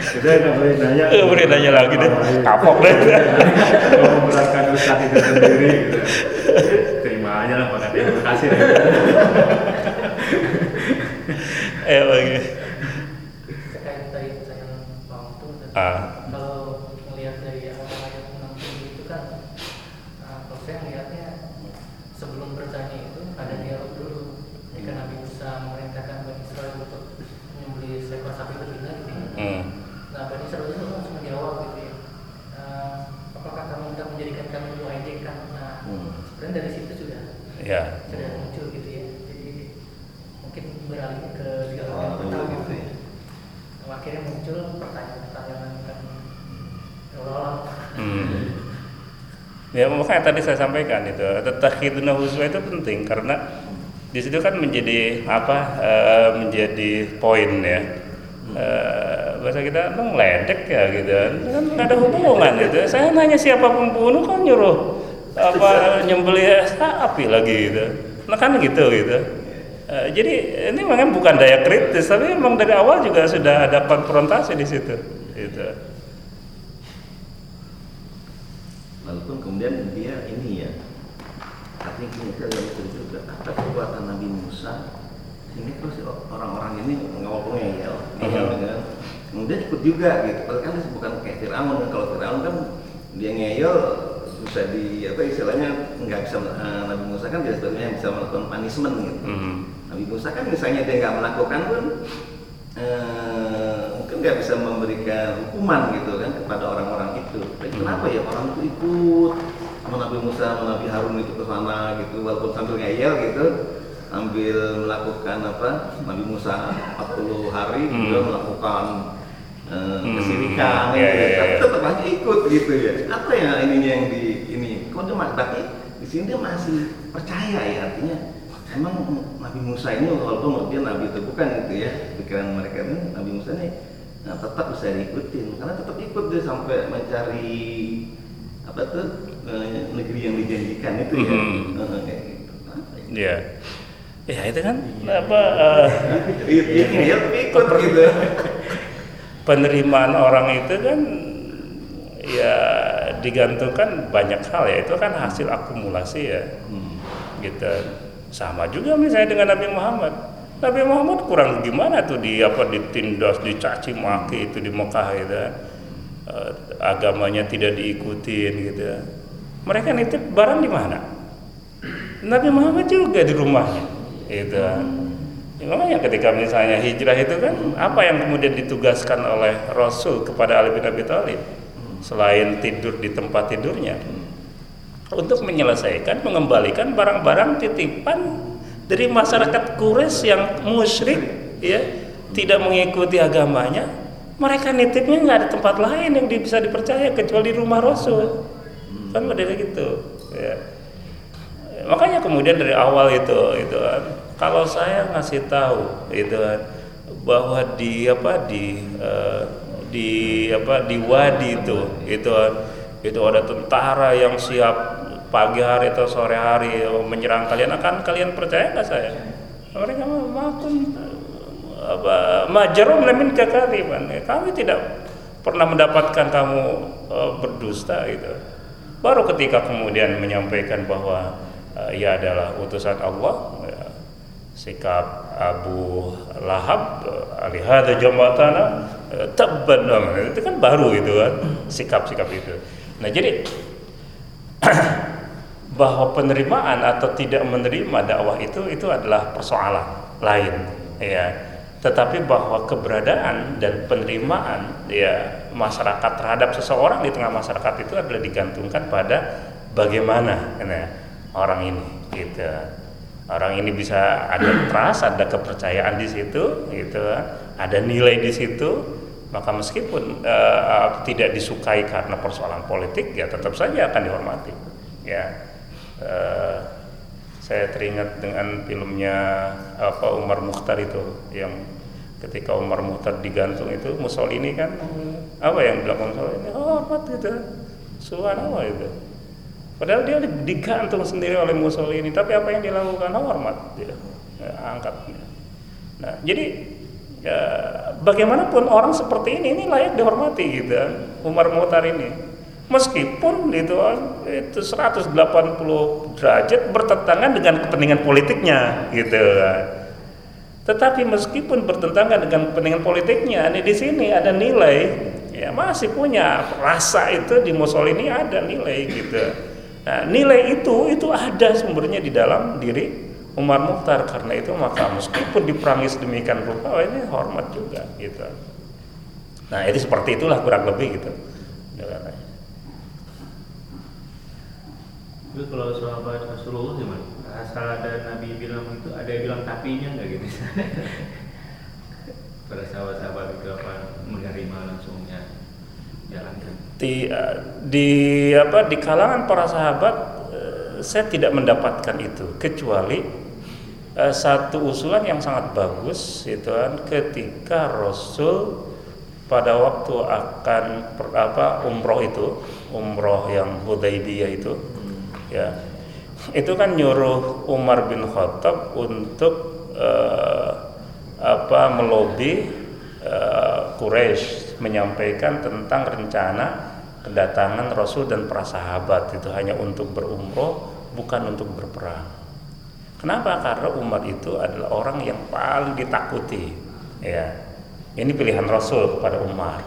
Sudah nggak boleh nanya. Eh, boleh nanya lagi deh. Kapok deh. Kalau memberatkan Ustaz itu sendiri gitu. Terima aja lah Pak Terima kasih. eh lagi terkait tadi pertanyaan Pak Untung tadi. Ah. kalau melihat dari awal ayat 60 itu kan ah, kalau saya melihatnya sebelum bertanya itu ada dialog dulu ketika Nabi Musa memerintahkan Bani Israel untuk menyembelih seekor sapi betina gitu ya. hmm. Nah Bani Israel itu langsung menjawab gitu ya Ah, apakah kamu hendak menjadikan kami dua kan nah Hmm. sebenarnya dari situ sudah ya. Sudah muncul gitu ya. Jadi mungkin beralih ke dialog Oh, yang pertama gitu ya. Nah, akhirnya muncul pertanyaan-pertanyaan kan seolah-olah Hmm. Ya makanya tadi saya sampaikan itu takhiduna huswa itu penting karena di situ kan menjadi apa eh, menjadi poin ya. Eh, bahasa kita ngeledek ya gitu. Kan Kan nggak ada hubungan gitu saya nanya siapa pembunuh kan nyuruh apa nyembelih sapi lagi gitu. Nah kan gitu gitu. Eh, jadi ini memang bukan daya kritis tapi memang dari awal juga sudah ada konfrontasi di situ gitu. Walaupun kemudian dia ini ya gini kita juga apa kekuatan Nabi Musa? Sehingga terus orang-orang ini ngomong ngeyel ngeyel Mhm. dengan kemudian ikut juga gitu. Kan bukan kayak Fir'aun kalau Fir'aun kan dia ngeyel bisa di apa istilahnya nggak bisa eh, Nabi Musa kan dia sebetulnya bisa melakukan punishment gitu Mhm. Nabi Musa kan misalnya dia nggak melakukan pun eh, mungkin nggak bisa memberikan hukuman gitu kan kepada orang-orang itu. Tapi Hmm. kenapa ya orang itu ikut sama Nabi Musa, sama Nabi Harun itu ke sana gitu, walaupun sambil ngeyel gitu, sambil melakukan apa? Nabi Musa 40 hari Hmm. juga melakukan eh, Hmm. kesirikan, Ya, gitu. ya, ya, tapi tetap aja ikut gitu ya. Apa ya ininya yang di ini? Kok dia berarti di sini dia masih percaya ya artinya emang Nabi Musa ini walaupun dia Nabi itu bukan gitu ya pikiran mereka ini Nabi Musa ini nah, tetap bisa diikutin karena tetap ikut dia sampai mencari apa tuh eh, negeri yang dijanjikan itu ya Mhm. Eh, kayak gitu. Apa ya? Ya, ya itu kan apa eh, Iya, iya, iya, tapi ikut gitu. Penerimaan orang itu kan ya digantungkan banyak hal ya. Itu kan hasil akumulasi ya. Hmm. gitu. Sama juga misalnya dengan Nabi Muhammad. Nabi Muhammad kurang gimana tuh di apa ditindas dicaci maki itu di Mekah gitu. Eh, agamanya tidak diikutin gitu. Mereka nitip barang di mana? Nabi Muhammad juga di rumahnya gitu kan. Ya, ketika misalnya hijrah itu kan apa yang kemudian ditugaskan oleh Rasul kepada Ali bin Abi Thalib? Selain tidur di tempat tidurnya. Untuk menyelesaikan mengembalikan barang-barang titipan dari masyarakat Quraisy yang musyrik ya tidak mengikuti agamanya mereka nitipnya nggak ada tempat lain yang bisa dipercaya kecuali di rumah Rasul. Kan model gitu ya. Makanya kemudian dari awal itu itu kan kalau saya ngasih tahu itu bahwa di apa di eh, di apa di wadi itu itu itu ada tentara yang siap pagi hari atau sore hari menyerang kalian. Akan kalian percaya nggak saya? Mereka maupun apa majarum min kekaliman kami tidak pernah mendapatkan kamu eh, berdusta gitu. Baru ketika kemudian menyampaikan bahwa eh, ia adalah utusan Allah ya, sikap Abu Lahab eh, alihada jamatana eh, tabban. Lahum. itu kan baru itu kan sikap-sikap itu. Nah jadi bahwa penerimaan atau tidak menerima dakwah itu itu adalah persoalan lain ya. Tetapi bahwa keberadaan dan penerimaan ya masyarakat terhadap seseorang di tengah masyarakat itu adalah digantungkan pada bagaimana ya, orang ini gitu orang ini bisa ada trust ada kepercayaan di situ gitu. Ada nilai di situ maka meskipun eh, tidak disukai karena persoalan politik ya tetap saja akan dihormati ya. Eh, saya teringat dengan filmnya apa Umar Mukhtar itu yang ketika Umar Muhtar digantung itu Mussolini kan apa yang dilakukan Mussolini? Hormat gitu. Subhanallah itu padahal dia digantung sendiri oleh Mussolini tapi apa yang dilakukan? Hormat dia ya, angkat nah jadi ya, bagaimanapun orang seperti ini ini layak dihormati gitu Umar Muhtar ini. Meskipun itu itu 180 derajat bertentangan dengan kepentingan politiknya gitu kan. Tetapi meskipun bertentangan dengan kepentingan politiknya, ini di sini ada nilai, ya masih punya rasa itu di Mussolini ada nilai gitu. Nah, nilai itu itu ada sumbernya di dalam diri Umar Mukhtar karena itu maka meskipun diperangi sedemikian rupa, oh ini hormat juga gitu. Nah, itu seperti itulah kurang lebih gitu. Itu kalau sahabat Rasulullah gimana? Asal ada Nabi bilang itu, ada yang bilang tapinya nggak gitu? Pada sahabat-sahabat itu apa menerima langsungnya? Di, eh, di apa di kalangan para sahabat eh, saya tidak mendapatkan itu. Kecuali uh, satu usulan yang sangat bagus itu kan ketika Rasul pada waktu akan per, apa umroh itu umroh yang Hudaybiyah itu ya itu kan nyuruh Umar bin Khattab untuk uh, apa melobi uh, Quraisy menyampaikan tentang rencana kedatangan Rasul dan para sahabat itu hanya untuk berumroh bukan untuk berperang. Kenapa? Karena Umar itu adalah orang yang paling ditakuti. Ya, ini pilihan Rasul kepada Umar.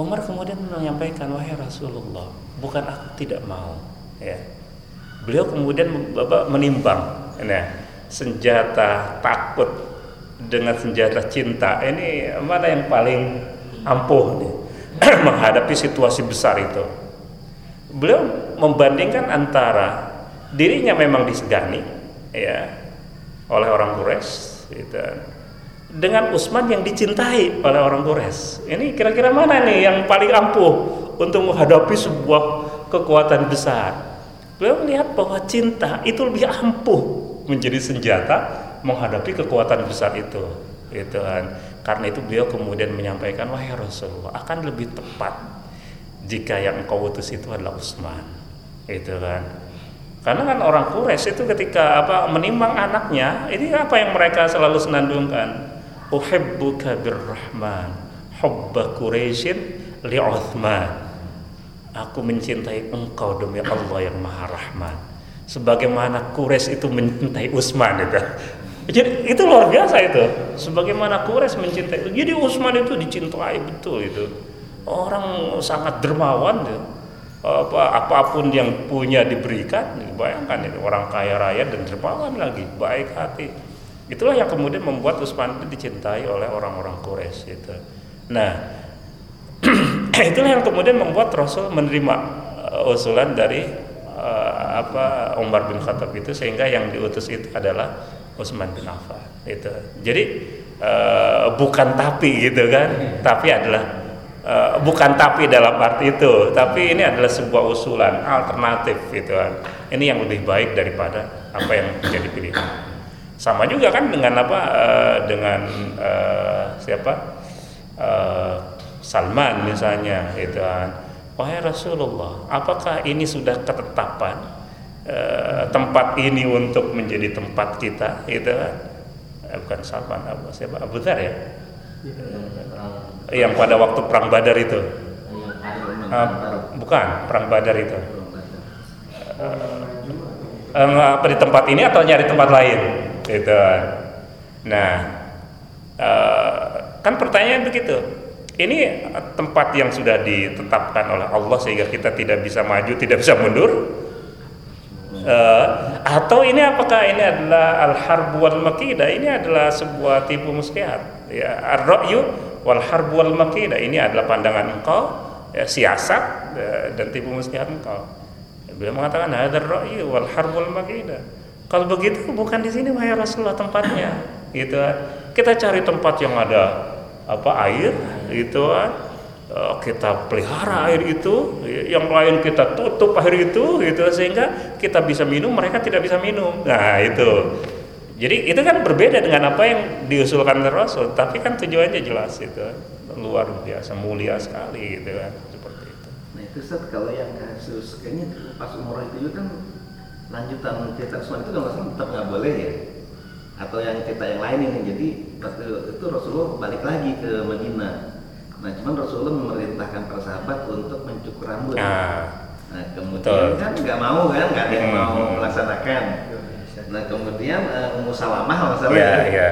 Umar kemudian menyampaikan wahai Rasulullah, bukan aku tidak mau ya beliau kemudian menimbang nah senjata takut dengan senjata cinta ini mana yang paling ampuh nih menghadapi situasi besar itu beliau membandingkan antara dirinya memang disegani ya oleh orang Quraisy gitu dengan Utsman yang dicintai oleh orang Quraisy. Ini kira-kira mana nih yang paling ampuh untuk menghadapi sebuah kekuatan besar? Beliau melihat bahwa cinta itu lebih ampuh menjadi senjata menghadapi kekuatan besar itu. Itu kan. Karena itu beliau kemudian menyampaikan wahai Rasulullah akan lebih tepat jika yang engkau utus itu adalah Utsman. Itu kan. Karena kan orang Quraisy itu ketika apa menimbang anaknya, ini apa yang mereka selalu senandungkan? uhibbuka birrahman hubba Quraisyin li Uthman aku mencintai engkau demi Allah yang maha rahman sebagaimana Quraisy itu mencintai Utsman itu jadi itu luar biasa itu sebagaimana Quraisy mencintai jadi Utsman itu dicintai betul itu orang sangat dermawan ya. apa apa pun yang punya diberikan bayangkan ini orang kaya raya dan dermawan lagi baik hati Itulah yang kemudian membuat Utsman itu dicintai oleh orang-orang Quraisy itu. Nah, itulah yang kemudian membuat Rasul menerima uh, usulan dari uh, apa Umar bin Khattab itu sehingga yang diutus itu adalah Utsman bin Affan itu. Jadi uh, bukan tapi gitu kan, tapi adalah Uh, bukan tapi dalam arti itu, tapi ini adalah sebuah usulan alternatif gitu kan. Ini yang lebih baik daripada apa yang menjadi pilihan. Sama juga kan dengan apa uh, dengan uh, siapa uh, Salman misalnya itu kan. Wahai Rasulullah, apakah ini sudah ketetapan uh, tempat ini untuk menjadi tempat kita itu kan? Uh, bukan Salman, Abu siapa? Abu Dhar ya? Yang pada waktu perang Badar itu. Uh, bukan perang Badar itu. Uh, apa di tempat ini atau nyari tempat lain? Gitu. Nah, kan pertanyaan begitu. Ini tempat yang sudah ditetapkan oleh Allah sehingga kita tidak bisa maju, tidak bisa mundur. Uh, atau ini apakah ini adalah al-harb wal makidah? Ini adalah sebuah tipu muslihat. Ya, ar-ra'yu wal harb wal makidah. Ini adalah pandangan engkau, ya, siasat ya, dan tipu muslihat engkau. Beliau mengatakan ada ra'yu wal harb wal makidah kalau begitu bukan di sini wahai Rasulullah tempatnya, gitu kan. Kita cari tempat yang ada apa air, gitu kan. Eh, kita pelihara air itu, yang lain kita tutup air itu, gitu sehingga kita bisa minum, mereka tidak bisa minum. Nah itu. Jadi itu kan berbeda dengan apa yang diusulkan Rasul, tapi kan tujuannya jelas itu luar biasa mulia sekali gitu kan seperti itu. Nah itu Ustaz kalau yang kasus kayaknya pas umur itu juga kan lanjutan cerita Usman itu kalau tetap nggak boleh ya atau yang cerita yang lain ini jadi waktu itu Rasulullah balik lagi ke Madinah nah cuman Rasulullah memerintahkan para sahabat untuk mencukur rambut Nah, nah kemudian Betul. kan nggak mau kan nggak ada yang Hmm, mau hmm. melaksanakan nah kemudian uh, Ummu Salamah masalah Iya, iya.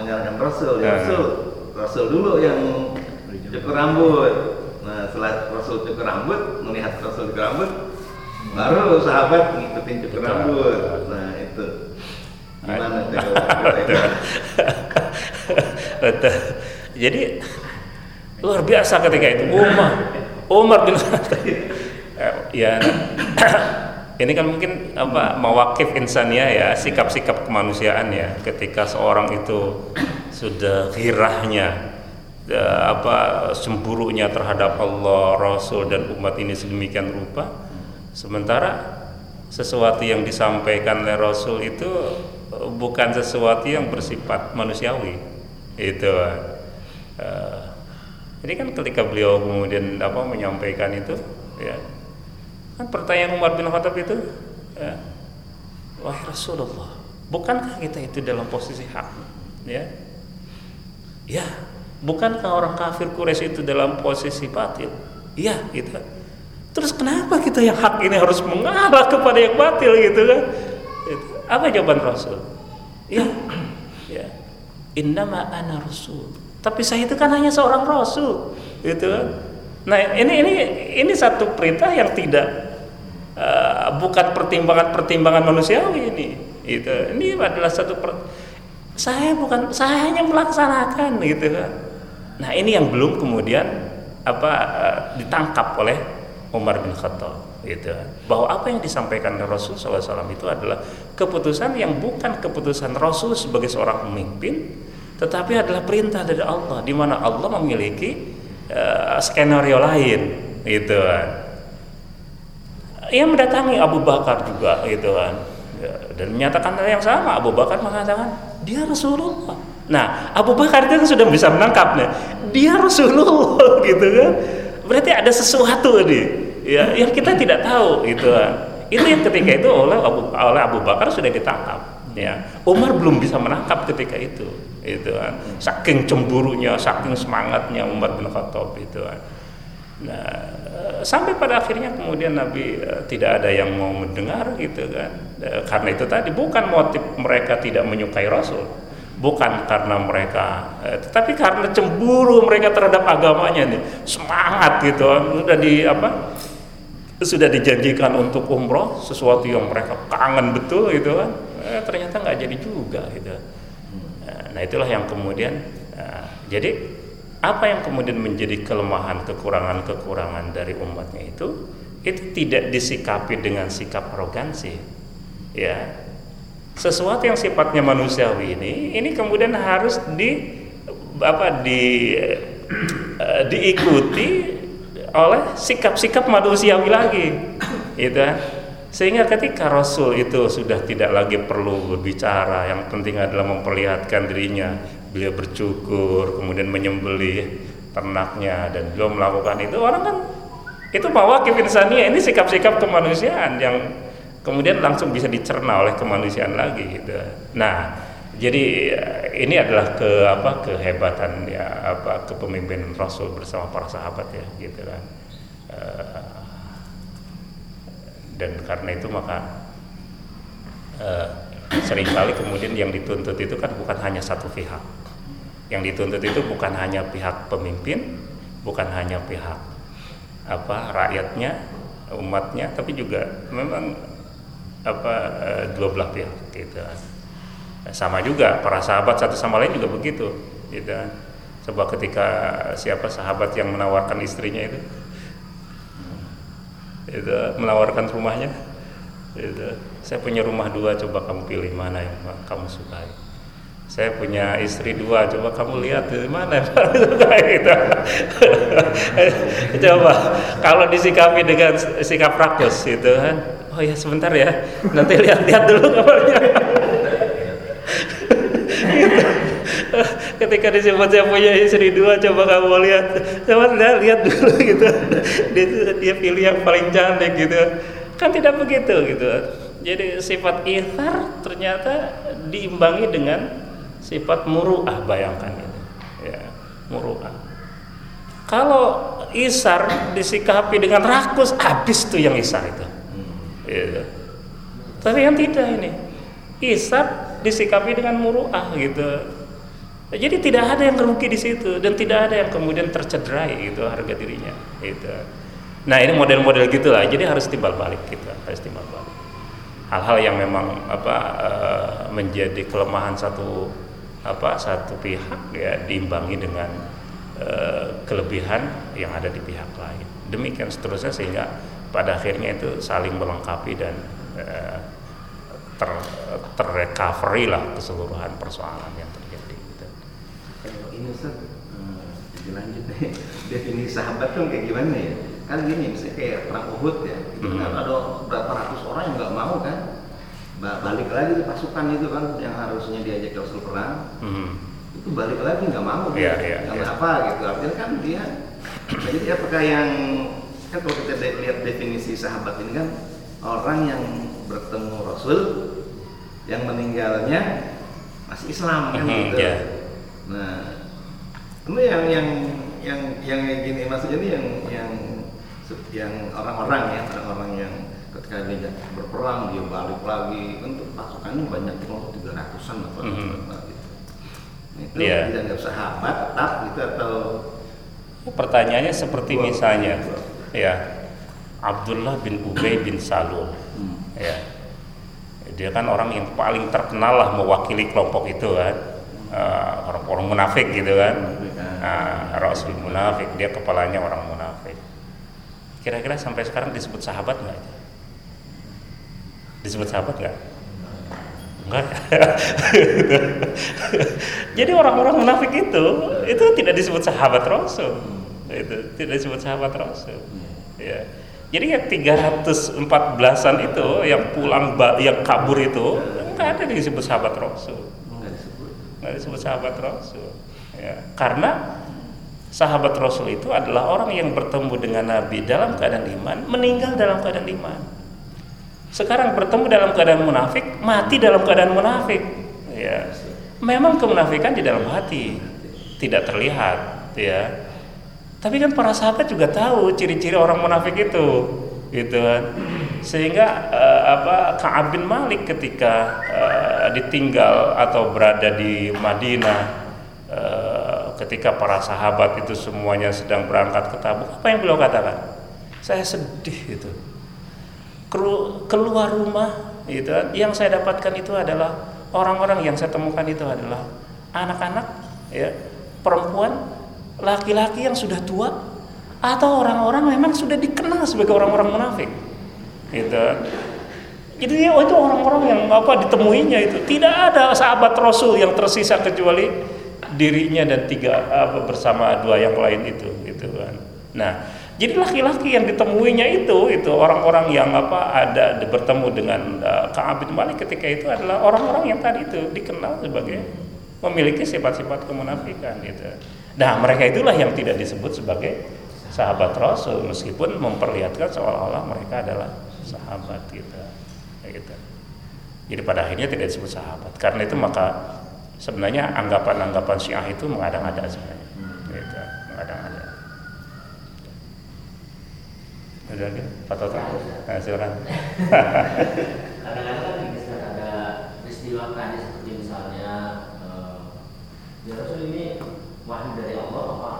menyalahkan Rasul ya Hmm. Rasul Rasul dulu yang cukur rambut nah setelah Rasul cukur rambut melihat Rasul cukur rambut baru sahabat ngikutin cukur Betul. rambut nah itu gimana? Betul. Jadi luar biasa ketika itu. Umar. Umar bin Khattab. Eh, ya. Ini kan mungkin apa mewakif insania ya sikap-sikap kemanusiaan ya. Ketika seorang itu sudah girahnya eh, apa cemburunya terhadap Allah Rasul dan umat ini sedemikian rupa. Sementara sesuatu yang disampaikan oleh Rasul itu eh, bukan sesuatu yang bersifat manusiawi. Itu eh, jadi kan ketika beliau kemudian apa menyampaikan itu ya kan pertanyaan Umar bin Khattab itu ya, wahai Rasulullah bukankah kita itu dalam posisi hak? Ya. Ya bukankah orang kafir Quraisy itu dalam posisi batil? Iya gitu. Terus kenapa kita yang hak ini harus mengarah kepada yang batil? gitu kan. Itu. apa jawaban Rasul? Ya ya innama ana rasul tapi saya itu kan hanya seorang rasul gitu kan? Nah ini ini ini satu perintah yang tidak eh, bukan pertimbangan-pertimbangan manusiawi ini itu ini adalah satu per- saya bukan saya hanya melaksanakan gitu kan? Nah ini yang belum kemudian apa eh, ditangkap oleh Umar bin Khattab gitu kan. bahwa apa yang disampaikan Rasul SAW itu adalah keputusan yang bukan keputusan Rasul sebagai seorang pemimpin tetapi adalah perintah dari Allah di mana Allah memiliki eh, skenario lain gitu kan. Ia mendatangi Abu Bakar juga gitu kan. Ya, dan menyatakan hal yang sama Abu Bakar mengatakan dia Rasulullah. Nah Abu Bakar itu kan sudah bisa menangkapnya. Dia Rasulullah gitu kan. Berarti ada sesuatu nih ya yang kita tidak tahu gitu kan. Itu yang ketika itu oleh Abu, oleh Abu Bakar sudah ditangkap ya. Umar belum bisa menangkap ketika itu itu kan saking cemburunya saking semangatnya Umar bin Khattab itu kan Nah, eh, sampai pada akhirnya kemudian Nabi eh, tidak ada yang mau mendengar gitu kan. Eh, karena itu tadi bukan motif mereka tidak menyukai Rasul, bukan karena mereka, tetapi karena cemburu mereka terhadap agamanya nih, semangat gitu kan. Sudah di apa? Sudah dijanjikan untuk umroh, sesuatu yang mereka kangen betul gitu kan. Eh, ternyata nggak jadi juga gitu. Nah, itulah yang kemudian nah, jadi apa yang kemudian menjadi kelemahan kekurangan-kekurangan dari umatnya itu itu tidak disikapi dengan sikap arogansi ya. Sesuatu yang sifatnya manusiawi ini ini kemudian harus di apa di eh, diikuti oleh sikap-sikap manusiawi lagi gitu kan sehingga ketika Rasul itu sudah tidak lagi perlu berbicara yang penting adalah memperlihatkan dirinya beliau bercukur kemudian menyembelih ternaknya dan beliau melakukan itu orang kan itu mawakif insania ini sikap-sikap kemanusiaan yang kemudian langsung bisa dicerna oleh kemanusiaan lagi gitu. Nah, jadi eh, ini adalah ke apa kehebatan ya apa kepemimpinan Rasul bersama para sahabat ya gitu kan. Eh, dan karena itu maka eh, sering kali kemudian yang dituntut itu kan bukan hanya satu pihak. Yang dituntut itu bukan hanya pihak pemimpin bukan hanya pihak apa rakyatnya umatnya tapi juga memang apa eh, dua belah pihak gitu. Sama juga para sahabat satu sama lain juga begitu gitu. Coba ketika siapa sahabat yang menawarkan istrinya itu itu menawarkan rumahnya. Itu saya punya rumah dua coba kamu pilih mana yang kamu sukai. Saya punya istri dua coba kamu lihat di mana yang paling suka coba kalau disikapi dengan sikap rakus itu kan. Oh ya sebentar ya nanti lihat-lihat dulu kabarnya ketika disebut saya punya istri dua coba kamu lihat. Coba lihat, lihat dulu gitu. Dia, dia pilih yang paling cantik gitu. Kan tidak begitu gitu. Jadi sifat ithar ternyata diimbangi dengan sifat muruah bayangkan itu ya muruah. Kalau isar disikapi dengan rakus habis tuh yang isar itu. Gitu. tapi yang tidak ini. Isar disikapi dengan muruah gitu jadi tidak ada yang rugi di situ dan tidak ada yang kemudian tercederai gitu harga dirinya gitu. Nah ini model-model gitulah. Jadi harus timbal balik gitu harus timbal balik. Hal-hal yang memang apa uh, menjadi kelemahan satu apa satu pihak ya diimbangi dengan uh, kelebihan yang ada di pihak lain. Demikian seterusnya sehingga pada akhirnya itu saling melengkapi dan uh, ter terrecovery lah keseluruhan persoalan yang terjadi gitu. Kalau ini Ustaz, hmm, lanjut definisi sahabat tuh kayak gimana ya? kan gini misalnya kayak perang Uhud ya itu hmm. kan ada berapa ratus orang yang nggak mau kan balik lagi di pasukan itu kan yang harusnya diajak Rasul perang hmm. itu balik lagi nggak mau yeah, yeah, nggak yeah. apa gitu artinya kan dia jadi apakah yang kan kalau kita lihat definisi sahabat ini kan orang yang bertemu Rasul yang meninggalnya masih Islam kan hmm, gitu yeah. nah ini yang yang yang yang gini maksudnya ini yang yang yang orang-orang ya orang-orang yang ketika dia berperang dia balik lagi kan pasukannya banyak kalau tiga ratusan atau mm -hmm. gitu. itu yeah. tidak nggak sahabat tetap gitu atau pertanyaannya seperti Buat misalnya ya Abdullah bin Ubay bin Salul hmm. ya dia kan orang yang paling terkenal lah mewakili kelompok itu kan uh, orang orang munafik gitu kan uh, Rasul munafik dia kepalanya orang munafik Kira-kira sampai sekarang disebut sahabat nggak? Disebut sahabat nggak? Enggak. Jadi orang-orang munafik itu itu tidak disebut sahabat Rasul. Itu tidak disebut sahabat Rasul. Ya. Jadi yang 314-an itu yang pulang yang kabur itu enggak ada disebut sahabat Rasul. Enggak disebut. Enggak disebut sahabat Rasul. Ya. Karena sahabat Rasul itu adalah orang yang bertemu dengan Nabi dalam keadaan iman, meninggal dalam keadaan iman. Sekarang bertemu dalam keadaan munafik, mati dalam keadaan munafik. Ya. Memang kemunafikan di dalam hati tidak terlihat, ya. Tapi kan para sahabat juga tahu ciri-ciri orang munafik itu, gitu kan. Sehingga uh, apa Ka'ab bin Malik ketika uh, ditinggal atau berada di Madinah ketika para sahabat itu semuanya sedang berangkat ke Tabuk, apa yang beliau katakan? Saya sedih itu. Keluar rumah gitu yang saya dapatkan itu adalah orang-orang yang saya temukan itu adalah anak-anak ya, perempuan, laki-laki yang sudah tua atau orang-orang memang sudah dikenal sebagai orang-orang munafik. Gitu. Itu ya itu orang-orang yang apa ditemuinya itu. Tidak ada sahabat Rasul yang tersisa kecuali dirinya dan tiga apa bersama dua yang lain itu gitu kan. Nah, jadi laki-laki yang ditemuinya itu itu orang-orang yang apa ada bertemu dengan uh, Ka'ab Malik ketika itu adalah orang-orang yang tadi itu dikenal sebagai memiliki sifat-sifat kemunafikan gitu. Nah, mereka itulah yang tidak disebut sebagai sahabat Rasul meskipun memperlihatkan seolah-olah mereka adalah sahabat gitu. gitu. Jadi pada akhirnya tidak disebut sahabat. Karena itu maka sebenarnya anggapan-anggapan Syiah itu mengada-ngada sebenarnya. Gitu, mengada-ngada. Ada lagi? Pak Toto? Nah, silakan. Kadang-kadang kan ada peristiwa seperti misalnya uh, ya Rasul ini wahyu dari Allah apa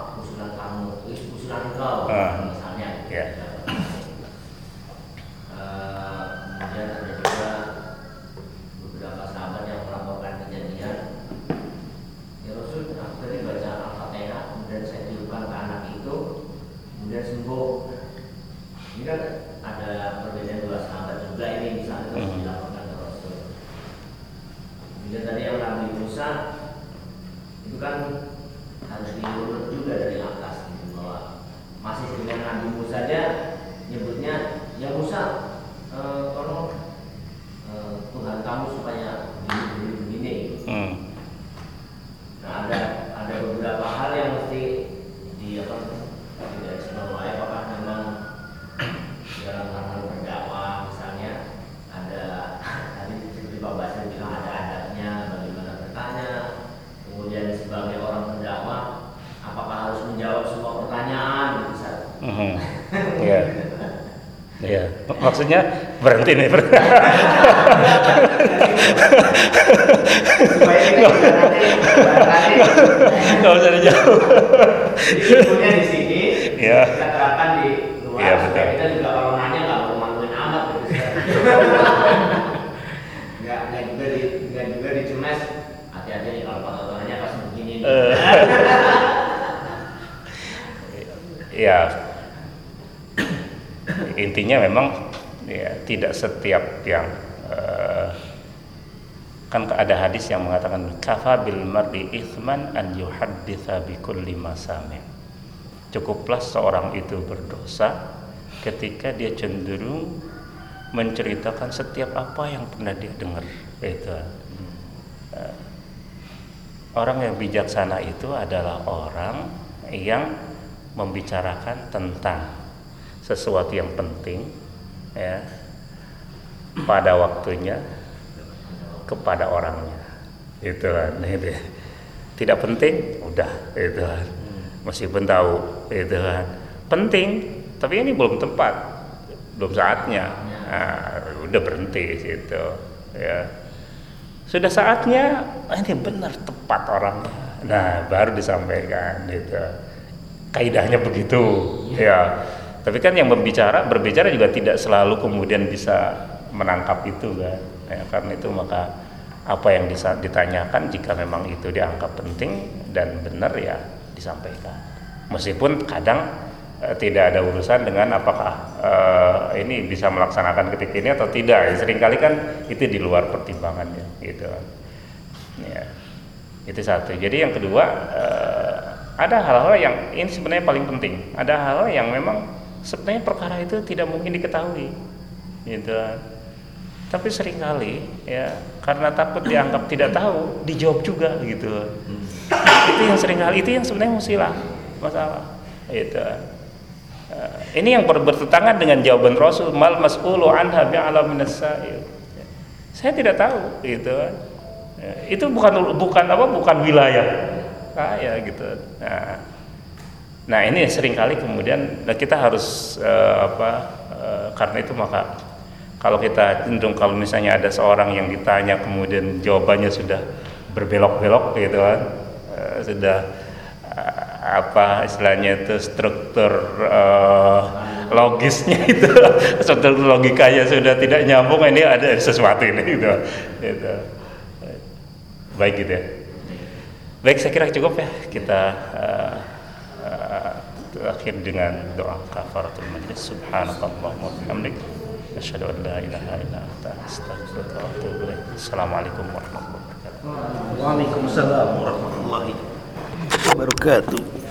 Maksudnya berhenti nih. Ber supaya kita bisa nanti nanti Nggak usah dijauh. jadi di sini Iya. kita terapkan di luar Iya, supaya betul. kita juga kalau nanya nggak mau maluin amat gitu nggak nggak juga di nggak juga dicemes hati-hati nih kalau foto-fotonya pas begini nih. Intinya memang ya tidak setiap yang eh, kan ada hadis yang mengatakan kafa bil mar'i ithman an yuhadditha bi kulli ma sami'." cukuplah seorang itu berdosa ketika dia cenderung menceritakan setiap apa yang pernah dia dengar itu Eh, orang yang bijaksana itu adalah orang yang membicarakan tentang sesuatu yang penting ya pada waktunya kepada orangnya. Itu kan itu. tidak penting udah itu kan meskipun tahu itu penting tapi ini belum tempat belum saatnya. Nah, udah berhenti situ ya. Sudah saatnya ah, ini benar tepat orangnya. Nah baru disampaikan gitu. Kaidahnya begitu ya tapi kan yang berbicara berbicara juga tidak selalu kemudian bisa menangkap itu kan. Ya, karena itu maka apa yang ditanyakan jika memang itu dianggap penting dan benar ya disampaikan. Meskipun kadang eh, tidak ada urusan dengan apakah eh, ini bisa melaksanakan ketika ini atau tidak. Ya, sering kali kan itu di luar pertimbangannya gitu. Ya itu satu. Jadi yang kedua eh, ada hal-hal yang ini sebenarnya paling penting. Ada hal-hal yang memang sebenarnya perkara itu tidak mungkin diketahui gitu tapi sering kali ya karena takut dianggap tidak tahu dijawab juga gitu itu yang sering kali itu yang sebenarnya musilah masalah itu Eh, ini yang ber- bertentangan dengan jawaban Rasul mal mas'ulu anha bi'ala minas sa'il. Saya tidak tahu gitu. Ya, Itu bukan bukan apa bukan wilayah saya gitu. Nah, nah ini sering kali kemudian nah kita harus eh, apa eh, karena itu maka kalau kita cenderung kalau misalnya ada seorang yang ditanya kemudian jawabannya sudah berbelok-belok gitu kan eh, sudah eh, apa istilahnya itu struktur eh, logisnya itu struktur logikanya sudah tidak nyambung ini ada sesuatu ini gitu, gitu. baik gitu ya baik saya kira cukup ya kita eh, akhir dengan doa kafaratul majlis. Subhanakallahumma wa bihamdik asyhadu an la ilaha illa anta astaghfiruka wa atubu ilaik assalamualaikum warahmatullahi wabarakatuh. Waalaikumsalam warahmatullahi wabarakatuh.